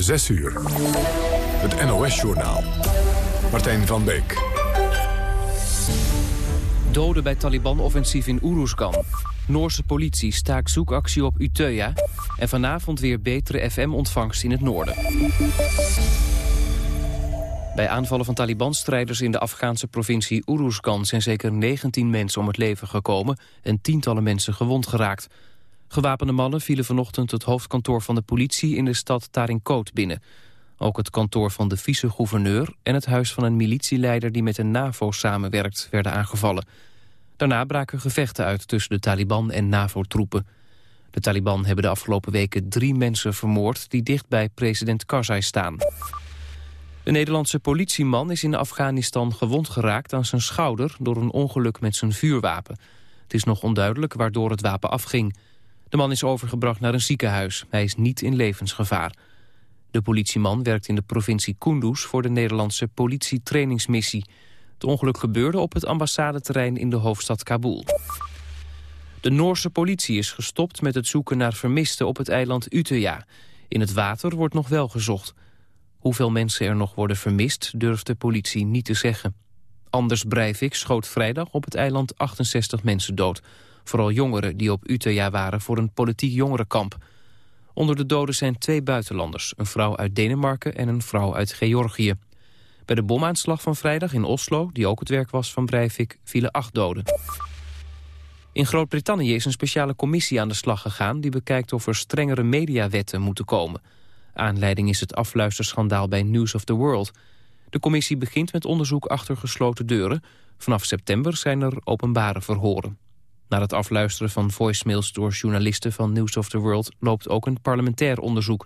6 uur. Het NOS-journaal. Martijn van Beek. Doden bij Taliban-offensief in Uruzgan. Noorse politie staakt zoekactie op Utøya. En vanavond weer betere FM-ontvangst in het noorden. Bij aanvallen van Taliban-strijders in de Afghaanse provincie Uruzgan... zijn zeker 19 mensen om het leven gekomen en tientallen mensen gewond geraakt. Gewapende mannen vielen vanochtend het hoofdkantoor van de politie... in de stad Tarinkot binnen. Ook het kantoor van de vice-gouverneur en het huis van een militieleider... die met de NAVO samenwerkt, werden aangevallen. Daarna braken gevechten uit tussen de Taliban en NAVO-troepen. De Taliban hebben de afgelopen weken drie mensen vermoord... die dicht bij president Karzai staan. Een Nederlandse politieman is in Afghanistan gewond geraakt aan zijn schouder door een ongeluk met zijn vuurwapen. Het is nog onduidelijk waardoor het wapen afging. De man is overgebracht naar een ziekenhuis. Hij is niet in levensgevaar. De politieman werkt in de provincie Kunduz voor de Nederlandse politietrainingsmissie. Het ongeluk gebeurde op het ambassadeterrein in de hoofdstad Kabul. De Noorse politie is gestopt met het zoeken naar vermisten op het eiland Utøya. In het water wordt nog wel gezocht. Hoeveel mensen er nog worden vermist, durft de politie niet te zeggen. Anders Breivik schoot vrijdag op het eiland 68 mensen dood. Vooral jongeren die op Utøya waren voor een politiek jongerenkamp. Onder de doden zijn twee buitenlanders, een vrouw uit Denemarken en een vrouw uit Georgië. Bij de bomaanslag van vrijdag in Oslo, die ook het werk was van Breivik, vielen acht doden. In Groot-Brittannië is een speciale commissie aan de slag gegaan... die bekijkt of er strengere mediawetten moeten komen. Aanleiding is het afluisterschandaal bij News of the World. De commissie begint met onderzoek achter gesloten deuren. Vanaf september zijn er openbare verhoren. Na het afluisteren van voicemails door journalisten van News of the World... loopt ook een parlementair onderzoek.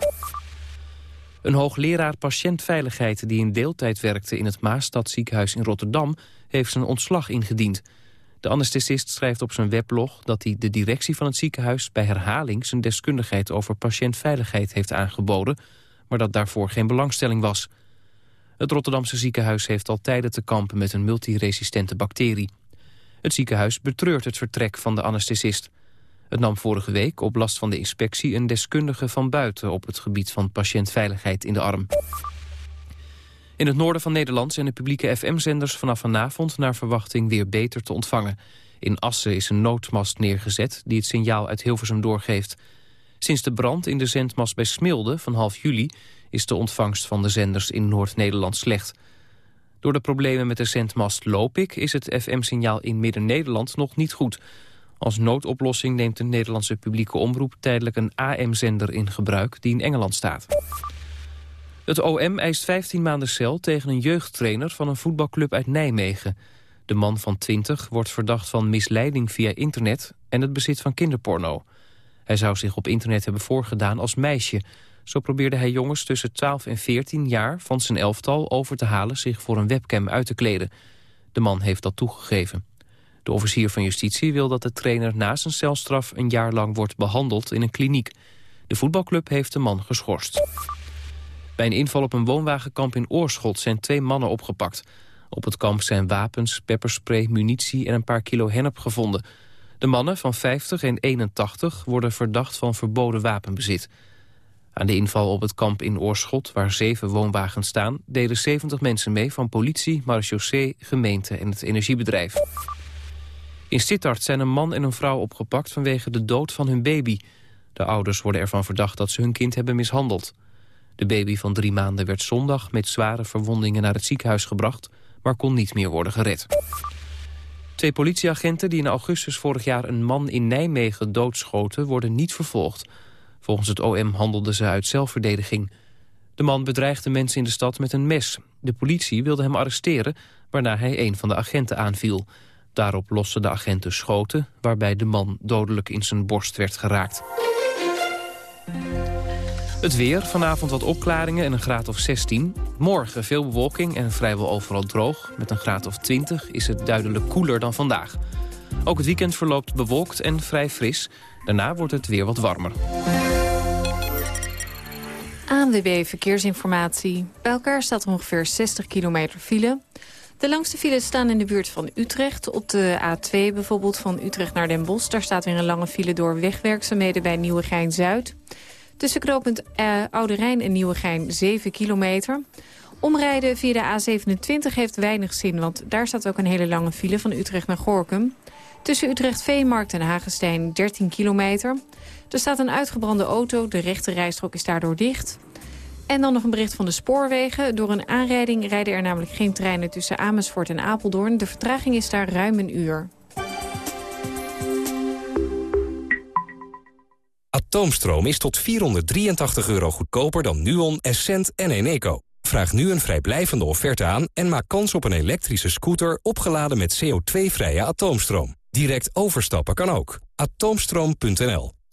Een hoogleraar patiëntveiligheid die in deeltijd werkte... in het Maastadziekenhuis in Rotterdam... heeft zijn ontslag ingediend. De anesthesist schrijft op zijn weblog dat hij de directie van het ziekenhuis... bij herhaling zijn deskundigheid over patiëntveiligheid heeft aangeboden... maar dat daarvoor geen belangstelling was. Het Rotterdamse ziekenhuis heeft al tijden te kampen met een multiresistente bacterie. Het ziekenhuis betreurt het vertrek van de anesthesist. Het nam vorige week op last van de inspectie een deskundige van buiten... op het gebied van patiëntveiligheid in de arm. In het noorden van Nederland zijn de publieke FM-zenders vanaf vanavond... naar verwachting weer beter te ontvangen. In Assen is een noodmast neergezet die het signaal uit Hilversum doorgeeft. Sinds de brand in de zendmast bij Smilde van half juli... is de ontvangst van de zenders in Noord-Nederland slecht... Door de problemen met de zendmast Lopik is het FM-signaal in Midden-Nederland nog niet goed. Als noodoplossing neemt de Nederlandse publieke omroep tijdelijk een AM-zender in gebruik die in Engeland staat. Het OM eist 15 maanden cel tegen een jeugdtrainer van een voetbalclub uit Nijmegen. De man van 20 wordt verdacht van misleiding via internet en het bezit van kinderporno. Hij zou zich op internet hebben voorgedaan als meisje... Zo probeerde hij jongens tussen 12 en 14 jaar van zijn elftal over te halen zich voor een webcam uit te kleden. De man heeft dat toegegeven. De officier van justitie wil dat de trainer na zijn celstraf een jaar lang wordt behandeld in een kliniek. De voetbalclub heeft de man geschorst. Bij een inval op een woonwagenkamp in Oorschot zijn twee mannen opgepakt. Op het kamp zijn wapens, pepperspray, munitie en een paar kilo hennep gevonden. De mannen van 50 en 81 worden verdacht van verboden wapenbezit. Aan de inval op het kamp in Oorschot, waar zeven woonwagens staan... deden 70 mensen mee van politie, marechaussee, gemeente en het energiebedrijf. In Sittard zijn een man en een vrouw opgepakt vanwege de dood van hun baby. De ouders worden ervan verdacht dat ze hun kind hebben mishandeld. De baby van drie maanden werd zondag met zware verwondingen naar het ziekenhuis gebracht... maar kon niet meer worden gered. Twee politieagenten die in augustus vorig jaar een man in Nijmegen doodschoten... worden niet vervolgd. Volgens het OM handelden ze uit zelfverdediging. De man bedreigde mensen in de stad met een mes. De politie wilde hem arresteren, waarna hij een van de agenten aanviel. Daarop losten de agenten schoten, waarbij de man dodelijk in zijn borst werd geraakt. Het weer, vanavond wat opklaringen en een graad of 16. Morgen veel bewolking en vrijwel overal droog. Met een graad of 20 is het duidelijk koeler dan vandaag. Ook het weekend verloopt bewolkt en vrij fris. Daarna wordt het weer wat warmer. ANWB Verkeersinformatie. Bij elkaar staat ongeveer 60 kilometer file. De langste files staan in de buurt van Utrecht. Op de A2 bijvoorbeeld van Utrecht naar Den Bosch. Daar staat weer een lange file door wegwerkzaamheden bij Nieuwegein-Zuid. Tussen knooppunt uh, Oude Rijn en Nieuwegein 7 kilometer. Omrijden via de A27 heeft weinig zin, want daar staat ook een hele lange file van Utrecht naar Gorkum. Tussen Utrecht Veemarkt en Hagestein 13 kilometer. Er staat een uitgebrande auto, de rechte rijstrook is daardoor dicht. En dan nog een bericht van de spoorwegen. Door een aanrijding rijden er namelijk geen treinen tussen Amersfoort en Apeldoorn. De vertraging is daar ruim een uur. Atoomstroom is tot 483 euro goedkoper dan Nuon, Essent en Eneco. Vraag nu een vrijblijvende offerte aan en maak kans op een elektrische scooter opgeladen met CO2-vrije atoomstroom. Direct overstappen kan ook. Atoomstroom.nl.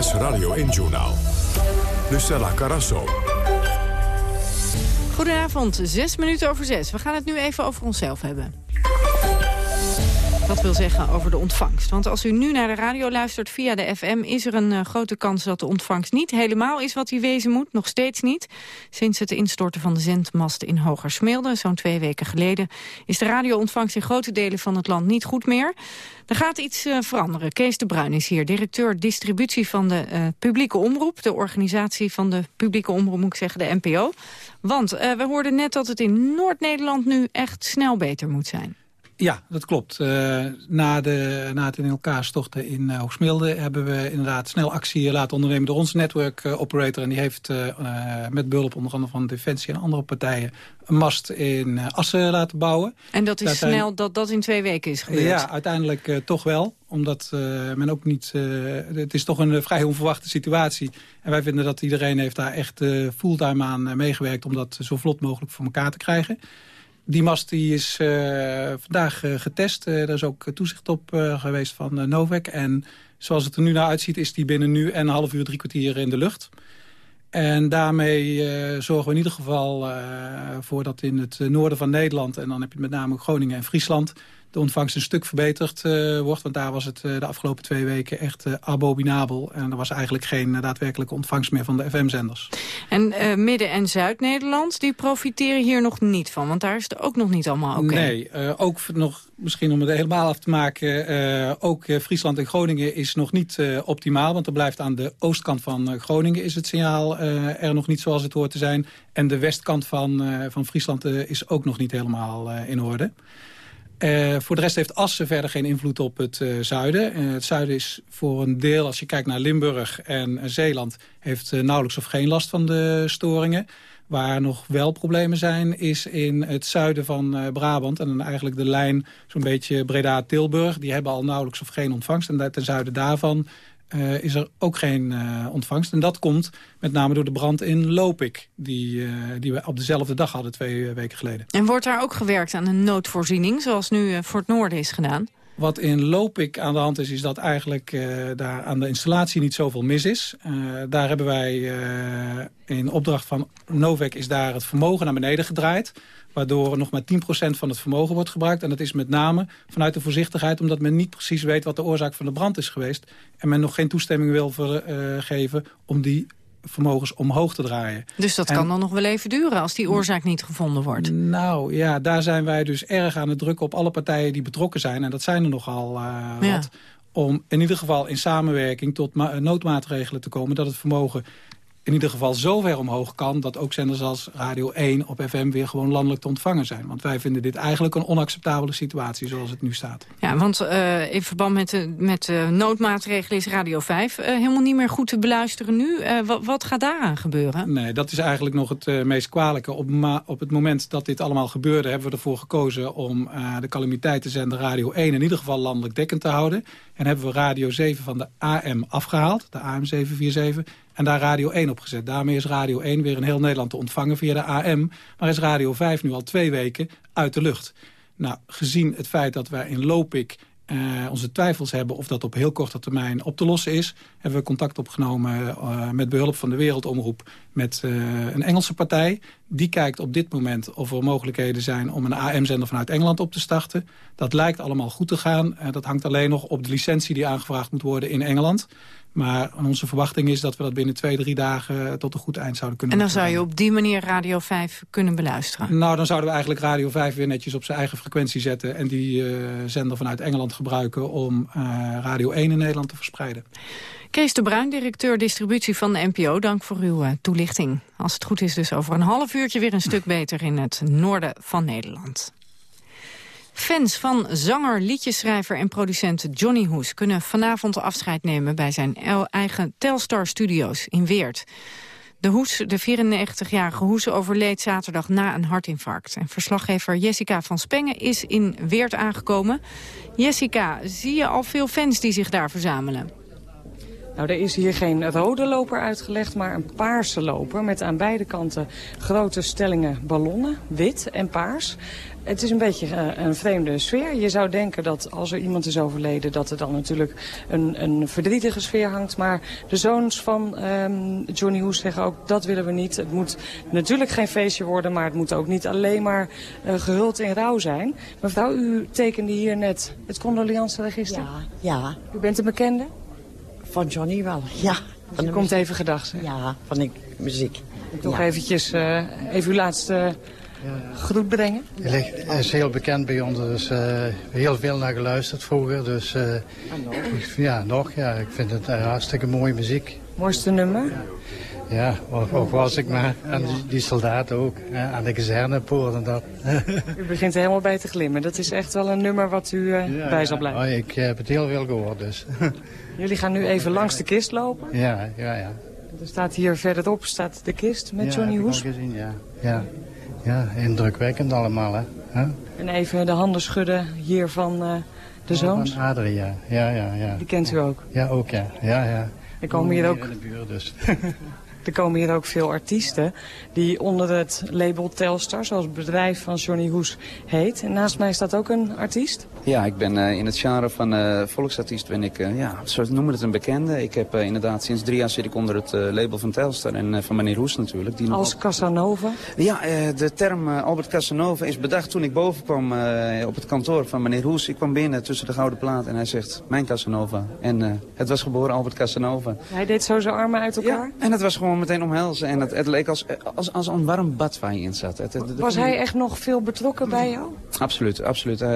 NOS Radio 1-journaal. Lucella Carasso. Goedenavond, zes minuten over zes. We gaan het nu even over onszelf hebben. Dat wil zeggen over de ontvangst. Want als u nu naar de radio luistert via de FM... is er een uh, grote kans dat de ontvangst niet helemaal is wat die wezen moet. Nog steeds niet. Sinds het instorten van de zendmasten in Hogersmeelde... zo'n twee weken geleden... is de radioontvangst in grote delen van het land niet goed meer. Er gaat iets uh, veranderen. Kees de Bruin is hier, directeur distributie van de uh, publieke omroep. De organisatie van de publieke omroep, moet ik zeggen, de NPO. Want we hoorden net dat het in Noord-Nederland nu echt snel beter moet zijn. Ja, dat klopt. Uh, na, de, na het in elkaar storten in uh, Hoogsemilde hebben we inderdaad snel actie laten ondernemen door onze network uh, operator. En die heeft met behulp onder andere van Defensie en andere partijen een mast in Assen laten bouwen. En dat is snel dat dat in twee weken is gebeurd? Ja, uiteindelijk toch wel. Omdat men ook niet... het is toch een vrij onverwachte situatie. En wij vinden dat iedereen heeft daar echt fulltime aan meegewerkt om dat zo vlot mogelijk voor elkaar te krijgen. Die mast die is uh, vandaag uh, getest. Er is ook toezicht op geweest van Novak. En zoals het er nu naar uitziet is die binnen nu en een half uur, drie kwartier in de lucht. En daarmee zorgen we in ieder geval voor dat in het noorden van Nederland... en dan heb je met name Groningen en Friesland de ontvangst een stuk verbeterd uh, wordt. Want daar was het uh, de afgelopen twee weken echt uh, abominabel. En er was eigenlijk geen daadwerkelijke ontvangst meer van de FM-zenders. En Midden- en Zuid-Nederland, die profiteren hier nog niet van? Want daar is het ook nog niet allemaal oké. Okay. Nee, ook nog, misschien om het helemaal af te maken... ook Friesland en Groningen is nog niet optimaal. Want er blijft aan de oostkant van Groningen is het signaal er nog niet zoals het hoort te zijn. En de westkant van, van Friesland is ook nog niet helemaal in orde. Uh, voor de rest heeft Assen verder geen invloed op het uh, zuiden. Uh, het zuiden is voor een deel, als je kijkt naar Limburg en Zeeland... heeft nauwelijks of geen last van de storingen. Waar nog wel problemen zijn, is in het zuiden van Brabant. En dan eigenlijk de lijn zo'n beetje Breda-Tilburg. Die hebben al nauwelijks of geen ontvangst. En ten zuiden daarvan uh, is er ook geen uh, ontvangst. En dat komt met name door de brand in Lopik... die, uh, die we op dezelfde dag hadden, twee weken geleden. En wordt daar ook gewerkt aan een noodvoorziening... zoals nu voor het noorden is gedaan? Wat in Lopik aan de hand is, is dat eigenlijk daar aan de installatie niet zoveel mis is. daar hebben wij in opdracht van Novek is daar het vermogen naar beneden gedraaid waardoor nog maar 10% van het vermogen wordt gebruikt. En dat is met name vanuit de voorzichtigheid... omdat men niet precies weet wat de oorzaak van de brand is geweest... en men nog geen toestemming wil geven om die vermogens omhoog te draaien. Dus dat en, kan dan nog wel even duren als die oorzaak niet gevonden wordt? Nou ja, daar zijn wij dus erg aan het drukken op alle partijen die betrokken zijn. En dat zijn er nogal uh, ja. wat. Om in ieder geval in samenwerking tot noodmaatregelen te komen... dat het vermogen in ieder geval zo ver omhoog kan... dat ook zenders als Radio 1 op FM weer gewoon landelijk te ontvangen zijn. Want wij vinden dit eigenlijk een onacceptabele situatie zoals het nu staat. Ja, want uh, in verband met, de, met de noodmaatregelen is Radio 5 uh, helemaal niet meer goed te beluisteren nu. Uh, wat, wat, gaat daaraan gebeuren? Nee, dat is eigenlijk nog het meest kwalijke. Op, op, het moment dat dit allemaal gebeurde hebben we ervoor gekozen... om de calamiteitenzender Radio 1 in ieder geval landelijk dekkend te houden. En hebben we Radio 7 van de AM afgehaald, de AM 747 en daar Radio 1 op gezet. Daarmee is Radio 1 weer in heel Nederland te ontvangen via de AM. Maar is Radio 5 nu al twee weken uit de lucht. Nou, gezien het feit dat wij in Lopik uh, onze twijfels hebben of dat op heel korte termijn op te lossen is... hebben we contact opgenomen uh, met behulp van de Wereldomroep met uh, een Engelse partij. Die kijkt op dit moment of er mogelijkheden zijn om een AM-zender vanuit Engeland op te starten. Dat lijkt allemaal goed te gaan. dat hangt alleen nog op de licentie die aangevraagd moet worden in Engeland. Maar onze verwachting is dat we dat binnen twee, drie dagen tot een goed eind zouden kunnen En dan zou je op die manier Radio 5 kunnen beluisteren? Nou, dan zouden we eigenlijk Radio 5 weer netjes op zijn eigen frequentie zetten... en die uh, zender vanuit Engeland gebruiken om uh, Radio 1 in Nederland te verspreiden. Kees de Bruin, directeur distributie van de NPO, dank voor uw uh, toelichting. Als het goed is dus over een half uurtje weer een stuk beter in het noorden van Nederland. Fans van zanger, liedjeschrijver en producent Johnny Hoes... kunnen vanavond afscheid nemen bij zijn eigen Telstar Studios in Weert. De Hoes, de 94-jarige Hoes, overleed zaterdag na een hartinfarct. En verslaggever Jessica van Spengen is in Weert aangekomen. Jessica, zie je al veel fans die zich daar verzamelen? Nou, er is hier geen rode loper uitgelegd, maar een paarse loper... met aan beide kanten grote stellingen ballonnen, wit en paars. Het is een beetje uh, een vreemde sfeer. Je zou denken dat als er iemand is overleden... dat er dan natuurlijk een, een verdrietige sfeer hangt. Maar de zoons van um, Johnny Hoes zeggen ook... dat willen we niet. Het moet natuurlijk geen feestje worden... maar het moet ook niet alleen maar uh, gehuld in rouw zijn. Mevrouw, u tekende hier net het condoleanceregister. Ja, ja. U bent een bekende? Van Johnny wel, ja. Van u komt even gedag Ja, van de muziek. En toch ja. eventjes uh, even uw laatste groet brengen? Hij is heel bekend bij ons, dus uh, heel veel naar geluisterd vroeger. Dus uh, ah, nog? ja, nog. Ja, ik vind het uh, hartstikke mooie muziek. Mooiste nummer? Ja, ook was ik maar. En die, die soldaten ook. Aan de kazernepoort en dat. u begint er helemaal bij te glimmen. Dat is echt wel een nummer wat u ja, bij zal blijven. Oh, ik heb het heel veel gehoord dus. Jullie gaan nu even langs de kist lopen? Ja, ja, ja. Er staat hier verderop staat de kist met ja, Johnny Hoes. gezien, ja. ja. Ja, indrukwekkend allemaal, hè. Huh? En even de handen schudden hier van uh, de zoons? Van Adria, ja, ja, ja. Die kent u ook? Ja, ook, ja. ja, ja. Er komen hier ook... in de buurt, dus. Er komen hier ook veel artiesten die onder het label Telstar, zoals het bedrijf van Johnny Hoes heet. En naast mij staat ook een artiest. Ja, ik ben uh, in het genre van uh, volksartiest ben ik, uh, ja, zo noemen het een bekende. Ik heb inderdaad sinds drie jaar zit ik onder het label van Telstar en van meneer Hoes natuurlijk. Die Als Casanova? Ja, de term Albert Casanova is bedacht toen ik boven kwam op het kantoor van meneer Hoes. Ik kwam binnen tussen de gouden plaat en hij zegt, mijn Casanova. En het was geboren Albert Casanova. Hij deed zo zijn armen uit elkaar? Ja, en het was gewoon meteen omhelzen. En het, het leek als, als, als een warm bad waar je in zat. Het, het, was hij echt nog veel betrokken bij jou? Absoluut, absoluut. Uh,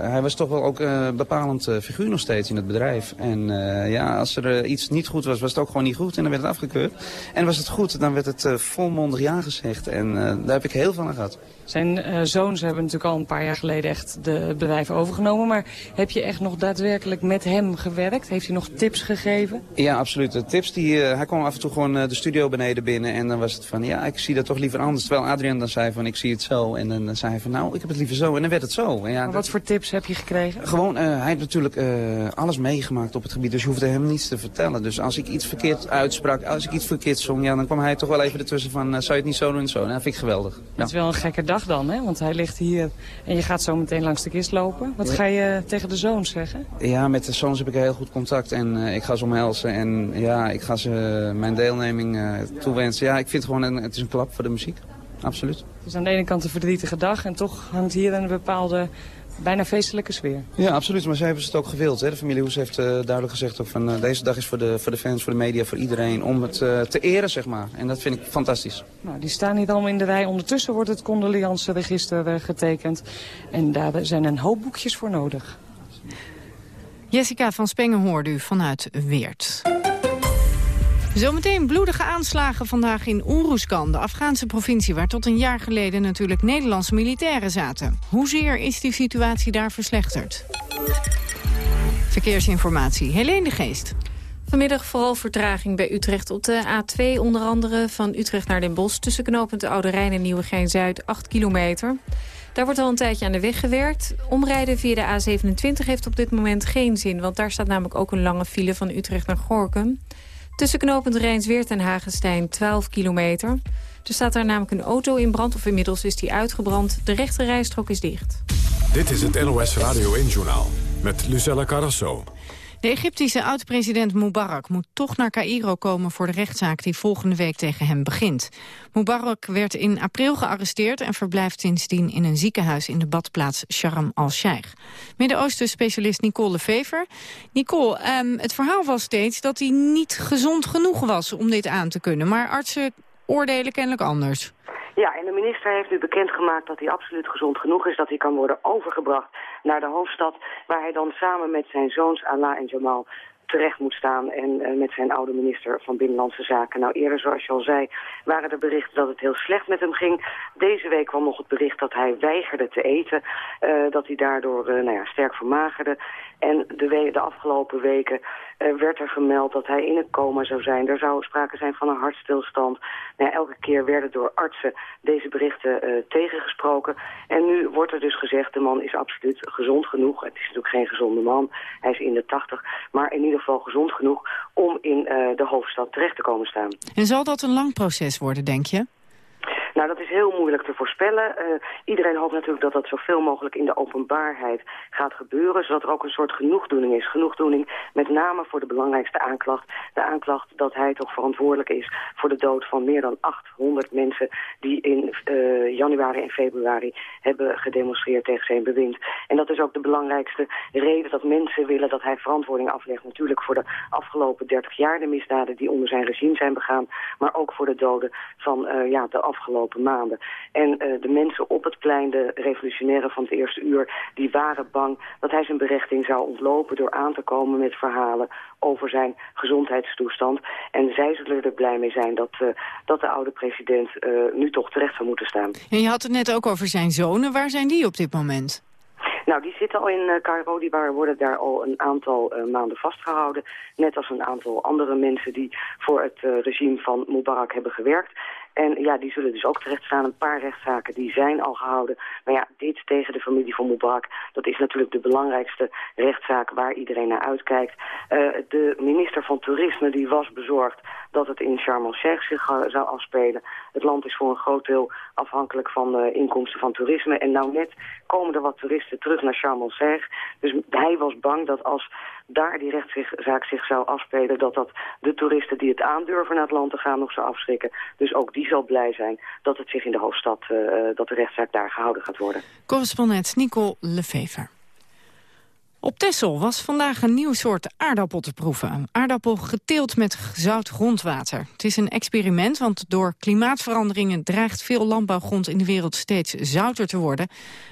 hij was toch wel ook een uh, bepalend uh, figuur nog steeds in het bedrijf. En ja, als er iets niet goed was, was het ook gewoon niet goed. En dan werd het afgekeurd. En was het goed, dan werd het volmondig ja gezegd. En daar heb ik heel veel aan gehad. Zijn uh, zoons hebben natuurlijk al een paar jaar geleden echt de bedrijf overgenomen. Maar heb je echt nog daadwerkelijk met hem gewerkt? Heeft hij nog tips gegeven? Ja, absoluut. De tips die, uh, hij kwam af en toe gewoon uh, de studio beneden binnen. En dan was het van, ja, ik zie dat toch liever anders. Terwijl Adrian dan zei van, ik zie het zo. En dan zei hij van, nou, ik heb het liever zo. En dan werd het zo. En ja, maar wat dat... voor tips heb je gekregen? Gewoon, hij heeft natuurlijk alles meegemaakt op het gebied. Dus je hoefde hem niets te vertellen. Dus als ik iets verkeerd uitsprak, als ik iets verkeerd zong, ja, dan kwam hij toch wel even ertussen van, zou je het niet zo doen en zo. Nou, dat vind ik geweldig. Ja. Dat is wel een gekke dag dan, hè? Want hij ligt hier en je gaat zo meteen langs de kist lopen. Wat ga je tegen de zoons zeggen? Ja, met de zoons heb ik heel goed contact en uh, ik ga ze omhelzen. En ja, ik ga ze mijn deelneming uh, toewensen. Ja, ik vind gewoon, een, het is een klap voor de muziek. Absoluut. Het is aan de ene kant een verdrietige dag en toch hangt hier een bepaalde bijna feestelijke sfeer. Ja, absoluut. Maar zij hebben het ook gewild. Hè? De familie Hoes heeft uh, duidelijk gezegd ook van uh, deze dag is voor de, voor de fans, voor de media, voor iedereen. Om het uh, te eren, zeg maar. En dat vind ik fantastisch. Nou, die staan hier allemaal in de rij. Ondertussen wordt het condoleanceregister getekend. En daar zijn een hoop boekjes voor nodig. Jessica van Spengen hoorde u vanuit Weert. Zometeen bloedige aanslagen vandaag in Uruzgan, de Afghaanse provincie... waar tot een jaar geleden natuurlijk Nederlandse militairen zaten. Hoezeer is die situatie daar verslechterd? Verkeersinformatie, Helene de Geest. Vanmiddag vooral vertraging bij Utrecht op de A2, onder andere van Utrecht naar Den Bosch... tussen knooppunt Oude Rijn en Nieuwegein-Zuid, 8 kilometer. Daar wordt al een tijdje aan de weg gewerkt. Omrijden via de A27 heeft op dit moment geen zin... want daar staat namelijk ook een lange file van Utrecht naar Gorkum... Tussen knooppunt Rijnsweert en Hagestein 12 kilometer. Er staat daar namelijk een auto in brand, of inmiddels is die uitgebrand. De rechte rijstrook is dicht. Dit is het NOS Radio 1-journaal met Lucella Carrasso. De Egyptische oud-president Mubarak moet toch naar Cairo komen voor de rechtszaak die volgende week tegen hem begint. Mubarak werd in april gearresteerd en verblijft sindsdien in een ziekenhuis in de badplaats Sharm el-Sheikh. Midden-Oosten-specialist Nicole Lefever. Nicole, um, het verhaal was steeds dat hij niet gezond genoeg was om dit aan te kunnen, maar artsen oordelen kennelijk anders. Ja, en de minister heeft nu bekendgemaakt dat hij absoluut gezond genoeg is... dat hij kan worden overgebracht naar de hoofdstad... waar hij dan samen met zijn zoons Allah en Jamal terecht moet staan en uh, met zijn oude minister van Binnenlandse Zaken. Nou, eerder, zoals je al zei, waren er berichten dat het heel slecht met hem ging. Deze week kwam nog het bericht dat hij weigerde te eten, uh, dat hij daardoor uh, nou ja, sterk vermagerde. En de, de afgelopen weken werd er gemeld dat hij in een coma zou zijn. Er zou sprake zijn van een hartstilstand. Nou, elke keer werden door artsen deze berichten tegengesproken. En nu wordt er dus gezegd, de man is absoluut gezond genoeg. Het is natuurlijk geen gezonde man, hij is in de tachtig. Maar in ieder geval gezond genoeg om in uh, de hoofdstad terecht te komen staan. En zal dat een lang proces worden, denk je? Nou, dat is heel moeilijk te voorspellen. Uh, iedereen hoopt natuurlijk dat dat zoveel mogelijk in de openbaarheid gaat gebeuren, zodat er ook een soort genoegdoening is. Genoegdoening met name voor de belangrijkste aanklacht. De aanklacht dat hij toch verantwoordelijk is voor de dood van meer dan 800 mensen die in uh, januari en februari hebben gedemonstreerd tegen zijn bewind. En dat is ook de belangrijkste reden dat mensen willen dat hij verantwoording aflegt. Natuurlijk voor de afgelopen 30 jaar de misdaden die onder zijn regime zijn begaan, maar ook voor de doden van uh, ja, de afgelopen maanden. En uh, de mensen op het plein, de revolutionairen van het eerste uur... die waren bang dat hij zijn berechting zou ontlopen... door aan te komen met verhalen over zijn gezondheidstoestand. En zij zullen er blij mee zijn dat, uh, dat de oude president uh, nu toch terecht zou moeten staan. En je had het net ook over zijn zonen. Waar zijn die op dit moment? Nou, die zitten al in uh, Cairo, die waren, worden daar al een aantal uh, maanden vastgehouden. Net als een aantal andere mensen die voor het uh, regime van Mubarak hebben gewerkt. En ja, die zullen dus ook terecht staan. Een paar rechtszaken die zijn al gehouden. Maar ja, dit tegen de familie van Mubarak, dat is natuurlijk de belangrijkste rechtszaak waar iedereen naar uitkijkt. Uh, de minister van Toerisme die was bezorgd dat het in Sharm el-Sheikh zich uh, zou afspelen. Het land is voor een groot deel afhankelijk van de inkomsten van toerisme. En nou net komen er wat toeristen terug naar Sharm el-Sheikh. Dus hij was bang dat als daar die rechtszaak zich zou afspelen... dat dat de toeristen die het aandurven naar het land te gaan nog zou afschrikken. Dus ook die zal blij zijn dat het zich in de hoofdstad... Uh, dat de rechtszaak daar gehouden gaat worden. Correspondent Nicole Lefever. Op Texel was vandaag een nieuw soort aardappel te proeven. Een aardappel geteeld met zout grondwater. Het is een experiment, want door klimaatveranderingen... dreigt veel landbouwgrond in de wereld steeds zouter te worden.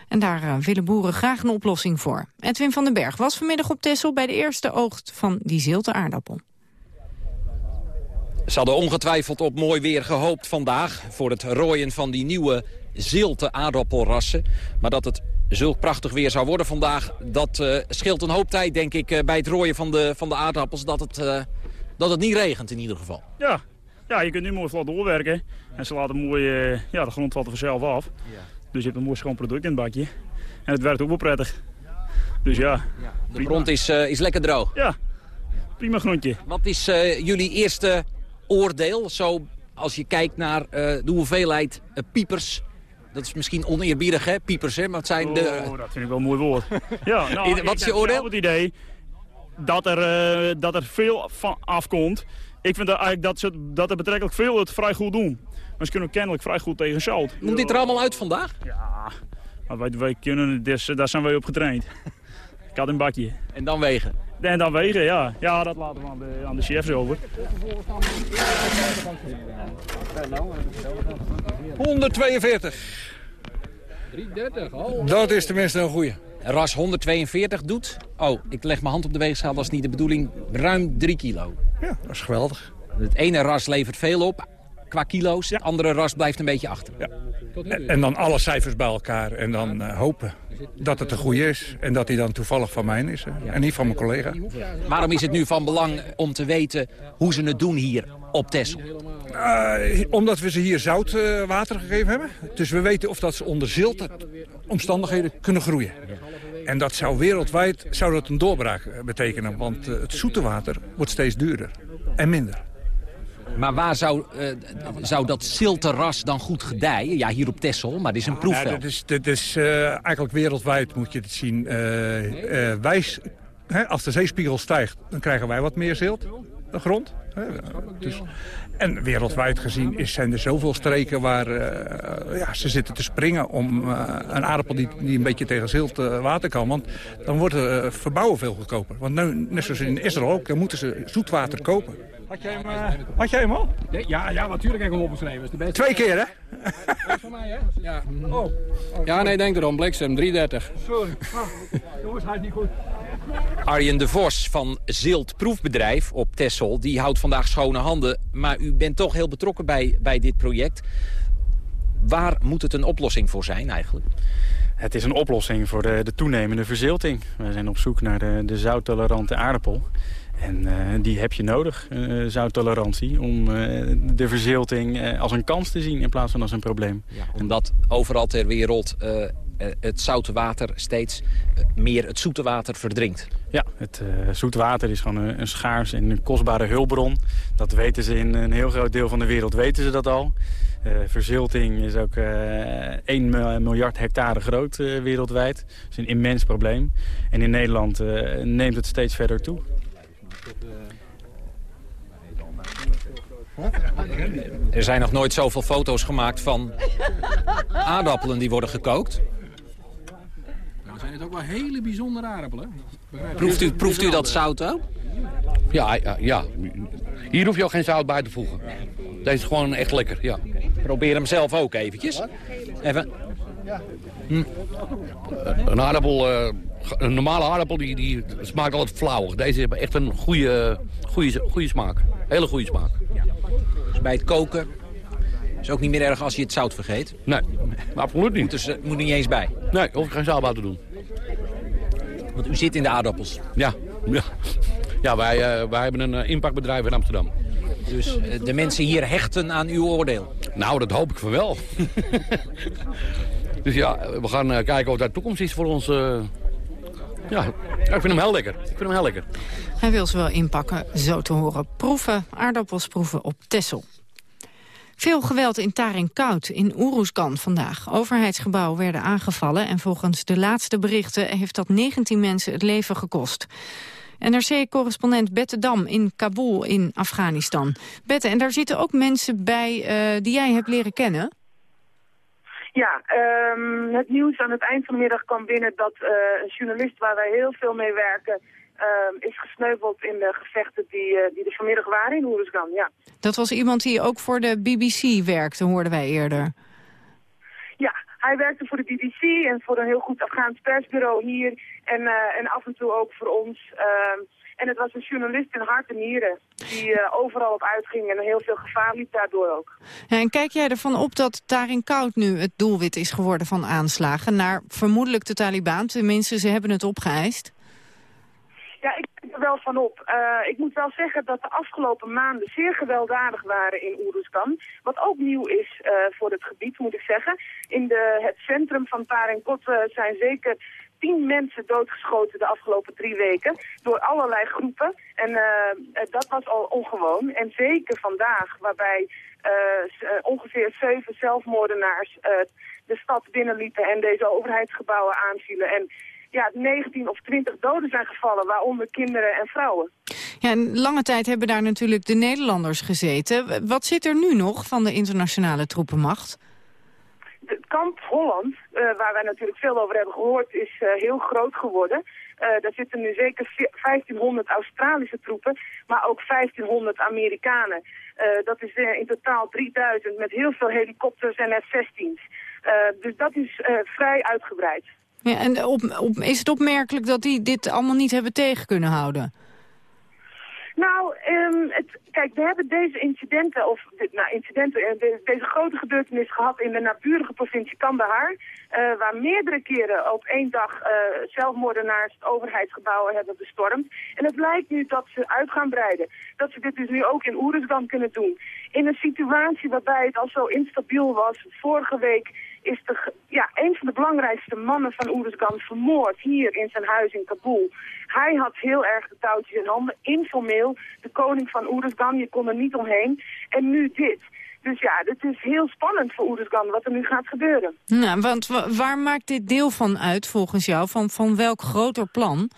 En daar uh, willen boeren graag een oplossing voor. Edwin van den Berg was vanmiddag op Texel... bij de eerste oogst van die zilte aardappel. Ze hadden ongetwijfeld op mooi weer gehoopt vandaag... voor het rooien van die nieuwe zilte aardappelrassen. Maar dat het zulk prachtig weer zou worden vandaag... dat uh, scheelt een hoop tijd, denk ik, uh, bij het rooien van de, van de aardappels... Dat het, uh, dat het niet regent in ieder geval. Ja, ja je kunt nu mooi vlot doorwerken. En ze laten mooi, ja, de grond valt er vanzelf af. Ja. Dus je hebt een mooi schoon product in het bakje. En het werkt ook wel prettig. Dus ja. ja de grond is, is lekker droog. Ja, prima grondje. Wat is jullie eerste oordeel, zo als je kijkt naar de hoeveelheid piepers dat is misschien oneerbiedig, hè? Piepers, hè? Maar het zijn de... Oh, dat vind ik wel een mooi woord. ja, nou, Wat is je oordeel? Ik heb het idee dat er, uh, dat er veel van afkomt. Ik vind dat, eigenlijk dat, ze, dat er betrekkelijk veel het vrij goed doen. Maar ze kunnen kennelijk vrij goed tegen zout. Moet dit er allemaal uit vandaag? Ja, maar wij, wij kunnen, dus, daar zijn wij op getraind. Ik had een bakje. En dan wegen? En dan wegen, ja. Ja, dat laten we aan de, aan de chefs over. 142. 330, oh. Dat is tenminste een goeie. Ras 142 doet, oh, ik leg mijn hand op de weegschaal, dat is niet de bedoeling, ruim 3 kilo. Ja, dat is geweldig. Het ene ras levert veel op, qua kilo's. Andere ras blijft een beetje achter. Ja. En dan alle cijfers bij elkaar en dan uh, hopen dat het een goede is. En dat hij dan toevallig van mij is hè? en niet van mijn collega. Waarom is het nu van belang om te weten hoe ze het doen hier op Texel? Uh, omdat we ze hier zoutwater uh, gegeven hebben. Dus we weten of dat ze onder zilte omstandigheden kunnen groeien. En dat zou wereldwijd zou dat een doorbraak betekenen. Want uh, het zoete water wordt steeds duurder en minder. Maar waar zou, uh, zou dat zilterras dan goed gedijen? Ja, hier op Texel, maar dit is een proefveld. Ja, dit is, dit is uh, eigenlijk wereldwijd, moet je het zien. Uh, wij, hè, als de zeespiegel stijgt, dan krijgen wij wat meer zilt, de grond. Dus, en wereldwijd gezien is, zijn er zoveel streken waar ja, ze zitten te springen om een aardappel die, die een beetje tegen zilt water kan. Want dan wordt verbouwen veel goedkoper. Want nu, net zoals in Israël ook, dan moeten ze zoetwater kopen. Had jij hem, had jij hem al? Ja, ja, natuurlijk heb ik hem opgeschreven. Is de beste. Twee keer, hè? Dat van mij, hè? Ja. Oh. oh. Ja, nee, denk erom. Bliksem, 330. Sorry. Ah, jongens, hij is niet goed. Arjen de Vos van Zilt Proefbedrijf op Tessel... die houdt vandaag schone handen. Maar u bent toch heel betrokken bij, bij dit project. Waar moet het een oplossing voor zijn eigenlijk? Het is een oplossing voor de, de toenemende verzilting. We zijn op zoek naar de, de zouttolerante aardappel. En uh, die heb je nodig, uh, zouttolerantie, om uh, de verzilting als een kans te zien in plaats van als een probleem. Ja, omdat overal ter wereld het zoute water steeds meer het zoete water verdrinkt. Ja, het zoete water is gewoon een, een, schaars en een kostbare hulpbron. Dat weten ze in een heel groot deel van de wereld, weten ze dat al. verzilting is ook 1 miljard hectare groot wereldwijd. Dat is een immens probleem. En in Nederland neemt het steeds verder toe. Er zijn nog nooit zoveel foto's gemaakt van aardappelen die worden gekookt. Nou, zijn het ook wel hele bijzondere aardappelen. Proeft u, proeft u dat zout ook? Ja, ja, ja, hier hoef je ook geen zout bij te voegen. Deze is gewoon echt lekker, ja. Probeer hem zelf ook eventjes. Even. Hm. Een aardappel, uh, een normale aardappel, die, die smaakt altijd flauwig. Deze heeft echt een goede, goede, goede smaak. Hele goede smaak. Ja. Dus bij het koken is ook niet meer erg als je het zout vergeet? Nee, absoluut niet. Moet er, dus, moet niet eens bij? Nee, hoef ik geen te doen. Want u zit in de aardappels? Ja, ja. ja wij, uh, wij hebben een uh, impactbedrijf in Amsterdam. Dus uh, de mensen hier hechten aan uw oordeel? Nou, dat hoop ik van wel. dus ja, we gaan kijken wat de toekomst is voor ons... Ja, ik vind hem heel lekker. Ik vind hem heel lekker. Hij wil ze wel inpakken, zo te horen. Proeven, aardappels proeven op Tessel. Veel geweld in Tarin-Koud in Oeroeskan vandaag. Overheidsgebouwen werden aangevallen en volgens de laatste berichten heeft dat 19 mensen het leven gekost. NRC-correspondent Bette Dam in Kabul in Afghanistan. Bette, en daar zitten ook mensen bij uh, die jij hebt leren kennen? Ja, um, het nieuws aan het eind van de middag kwam binnen dat uh, een journalist waar wij heel veel mee werken... Uh, is gesneuveld in de gevechten die, uh, die er vanmiddag waren in Oeruzgan, ja. Dat was iemand die ook voor de BBC werkte, hoorden wij eerder. Ja, hij werkte voor de BBC en voor een heel goed Afghaans persbureau hier. En, uh, en af en toe ook voor ons. Uh, en het was een journalist in hart en nieren die uh, overal op uitging en heel veel gevaar liep daardoor ook. Ja, en kijk jij ervan op dat Tarin Koud nu het doelwit is geworden van aanslagen naar vermoedelijk de Taliban? Tenminste, ze hebben het opgeëist. Ja, ik kijk er wel van op. Uh, ik moet wel zeggen dat de afgelopen maanden zeer gewelddadig waren in Oeruzkan. Wat ook nieuw is uh, voor het gebied, moet ik zeggen. In de, het centrum van Tarinkot zijn zeker tien mensen doodgeschoten de afgelopen drie weken door allerlei groepen. En uh, dat was al ongewoon. En zeker vandaag, waarbij uh, ongeveer zeven zelfmoordenaars de stad binnenliepen en deze overheidsgebouwen aanvielen. En ja, 19 of 20 doden zijn gevallen, waaronder kinderen en vrouwen. Ja, en lange tijd hebben daar natuurlijk de Nederlanders gezeten. Wat zit er nu nog van de internationale troepenmacht? Het kamp Holland, uh, waar wij natuurlijk veel over hebben gehoord, is uh, heel groot geworden. Uh, daar zitten nu zeker 1500 Australische troepen, maar ook 1500 Amerikanen. dat is in totaal 3000 met heel veel helikopters en F-16's. dus dat is vrij uitgebreid. Ja, en op, op, is het opmerkelijk dat die dit allemaal niet hebben tegen kunnen houden? Nou, um, het, kijk, we hebben deze incidenten, of nou, incidenten, de, deze grote gebeurtenis gehad in de naburige provincie Kandahar, uh, waar meerdere keren op één dag uh, zelfmoordenaars het overheidsgebouwen hebben bestormd. En het lijkt nu dat ze uit gaan breiden. Dat ze dit dus nu ook in Oeruzgan kunnen doen. In een situatie waarbij het al zo instabiel was, vorige week is de, ja, een van de belangrijkste mannen van Oeruzgan vermoord hier in zijn huis in Kabul. Hij had heel erg de touwtjes in handen, informeel, de koning van Oeruzgan je kon er niet omheen. En nu dit. Dus ja, het is heel spannend voor Oeruzgan wat er nu gaat gebeuren. Nou, want waar maakt dit deel van uit volgens jou? Van, van welk groter plan?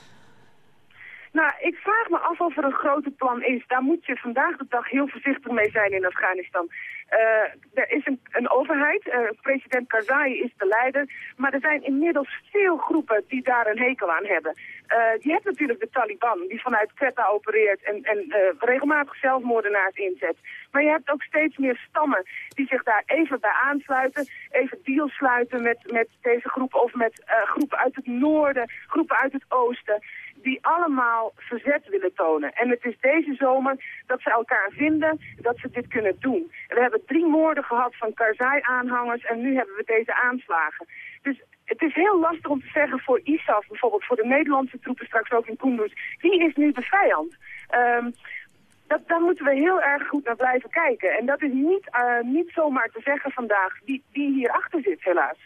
Nou, ik vraag me af of er een groter plan is. Daar moet je vandaag de dag heel voorzichtig mee zijn in Afghanistan. Uh, er is een, overheid, uh, president Karzai is de leider, maar er zijn inmiddels veel groepen die daar een hekel aan hebben. Uh, je hebt natuurlijk de Taliban, die vanuit Quetta opereert en, en regelmatig zelfmoordenaars inzet. Maar je hebt ook steeds meer stammen die zich daar even bij aansluiten, even deals sluiten met, met deze groepen of met groepen uit het noorden, groepen uit het oosten die allemaal verzet willen tonen. En het is deze zomer dat ze elkaar vinden, dat ze dit kunnen doen. We hebben drie moorden gehad van Karzai-aanhangers en nu hebben we deze aanslagen. Dus het is heel lastig om te zeggen voor ISAF, bijvoorbeeld voor de Nederlandse troepen straks ook in Kunduz, wie is nu de vijand? Um, dat, daar moeten we heel erg goed naar blijven kijken. En dat is niet, uh, niet zomaar te zeggen vandaag wie, wie hierachter zit, helaas.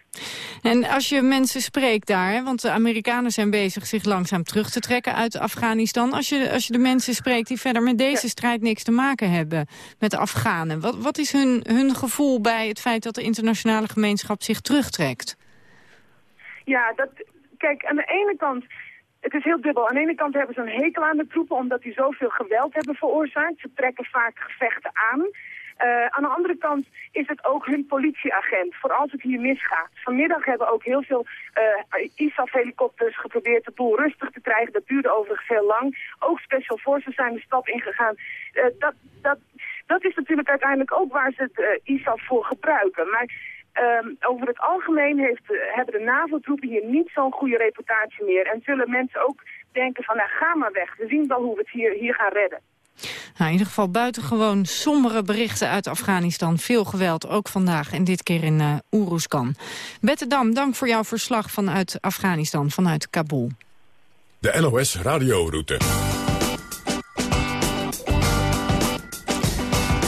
En als je mensen spreekt daar, want de Amerikanen zijn bezig zich langzaam terug te trekken uit Afghanistan. Als je, als je de mensen spreekt die verder met deze strijd niks te maken hebben met de Afghanen. Wat, wat is hun, hun gevoel bij het feit dat de internationale gemeenschap zich terugtrekt? Ja, dat, kijk, aan de ene kant het is heel dubbel. Aan de ene kant hebben ze een hekel aan de troepen omdat die zoveel geweld hebben veroorzaakt. Ze trekken vaak gevechten aan. Uh, aan de andere kant is het ook hun politieagent, voor als het hier misgaat. Vanmiddag hebben ook heel veel uh, ISAF-helikopters geprobeerd de boel rustig te krijgen. Dat duurde overigens heel lang. Ook Special Forces zijn de stad ingegaan. Uh, dat, dat, dat is natuurlijk uiteindelijk ook waar ze het ISAF voor gebruiken. Maar Um, over het algemeen heeft, hebben de NAVO-troepen hier niet zo'n goede reputatie meer. En zullen mensen ook denken van, nou ga maar weg. We zien wel hoe we het hier, hier gaan redden. Nou, in ieder geval buitengewoon sombere berichten uit Afghanistan. Veel geweld, ook vandaag en dit keer in uh, Uruzgan. Bette Dam, dank voor jouw verslag vanuit Afghanistan, vanuit Kabul. De NOS Radioroute.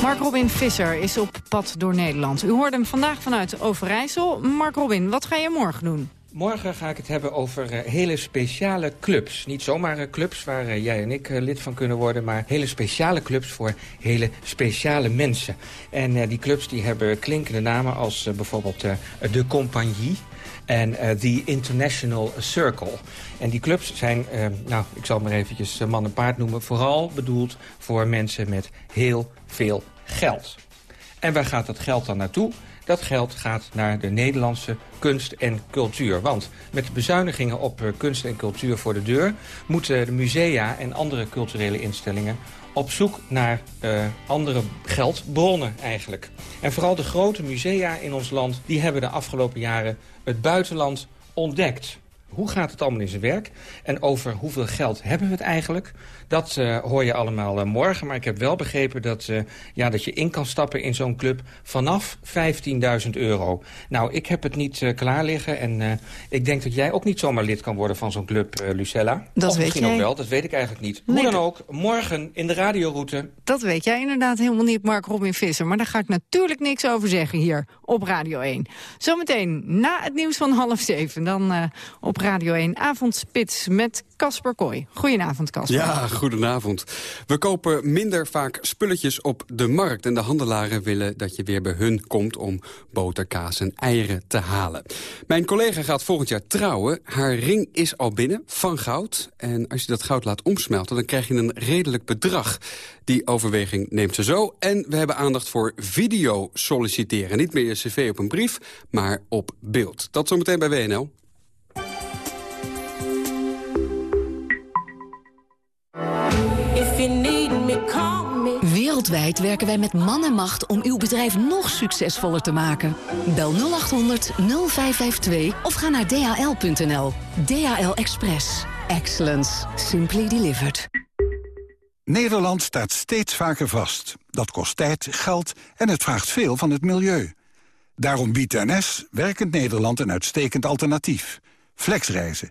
Mark Robin Visser is op pad door Nederland. U hoorde hem vandaag vanuit Overijssel. Mark Robin, wat ga je morgen doen? Morgen ga ik het hebben over uh, hele speciale clubs. Niet zomaar uh, clubs waar uh, jij en ik lid van kunnen worden... maar hele speciale clubs voor hele speciale mensen. En die clubs die hebben klinkende namen als bijvoorbeeld de Compagnie en The International Circle. En die clubs zijn, nou, ik zal maar eventjes man en paard noemen... vooral bedoeld voor mensen met heel veel geld. En waar gaat dat geld dan naartoe? Dat geld gaat naar de Nederlandse kunst en cultuur. Want met de bezuinigingen op eh, kunst en cultuur voor de deur... moeten de musea en andere culturele instellingen op zoek naar uh, andere geldbronnen eigenlijk. En vooral de grote musea in ons land... die hebben de afgelopen jaren het buitenland ontdekt. Hoe gaat het allemaal in zijn werk? En over hoeveel geld hebben we het eigenlijk? Dat uh, hoor je allemaal uh, morgen. Maar ik heb wel begrepen dat, uh, ja, dat je in kan stappen in zo'n club vanaf 15.000 euro. Nou, ik heb het niet klaar liggen. En ik denk dat jij ook niet zomaar lid kan worden van zo'n club, Lucella. Dat of weet misschien jij. ook wel, dat weet ik eigenlijk niet. Hoe dan ook, morgen in de radioroute. Dat weet jij inderdaad helemaal niet, Mark Robin Visser. Maar daar ga ik natuurlijk niks over zeggen hier op Radio 1. Zometeen na het nieuws van half zeven. Dan op Radio 1 Avondspits met Casper Kooi. Goedenavond, Casper. Ja, goedenavond. We kopen minder vaak spulletjes op de markt. En de handelaren willen dat je weer bij hun komt om boter, kaas en eieren te halen. Mijn collega gaat volgend jaar trouwen. Haar ring is al binnen, van goud. En als je dat goud laat omsmelten, dan krijg je een redelijk bedrag. Die overweging neemt ze zo. En we hebben aandacht voor video solliciteren. Niet meer je cv op een brief, maar op beeld. Dat zometeen bij WNL. Wereldwijd werken wij met man en macht om uw bedrijf nog succesvoller te maken. Bel 0800 0552 of ga naar dhl.nl. DHL Express. Excellence. Simply delivered. Nederland staat steeds vaker vast. Dat kost tijd, geld en het vraagt veel van het milieu. Daarom biedt NS Werkend Nederland een uitstekend alternatief. Flexreizen.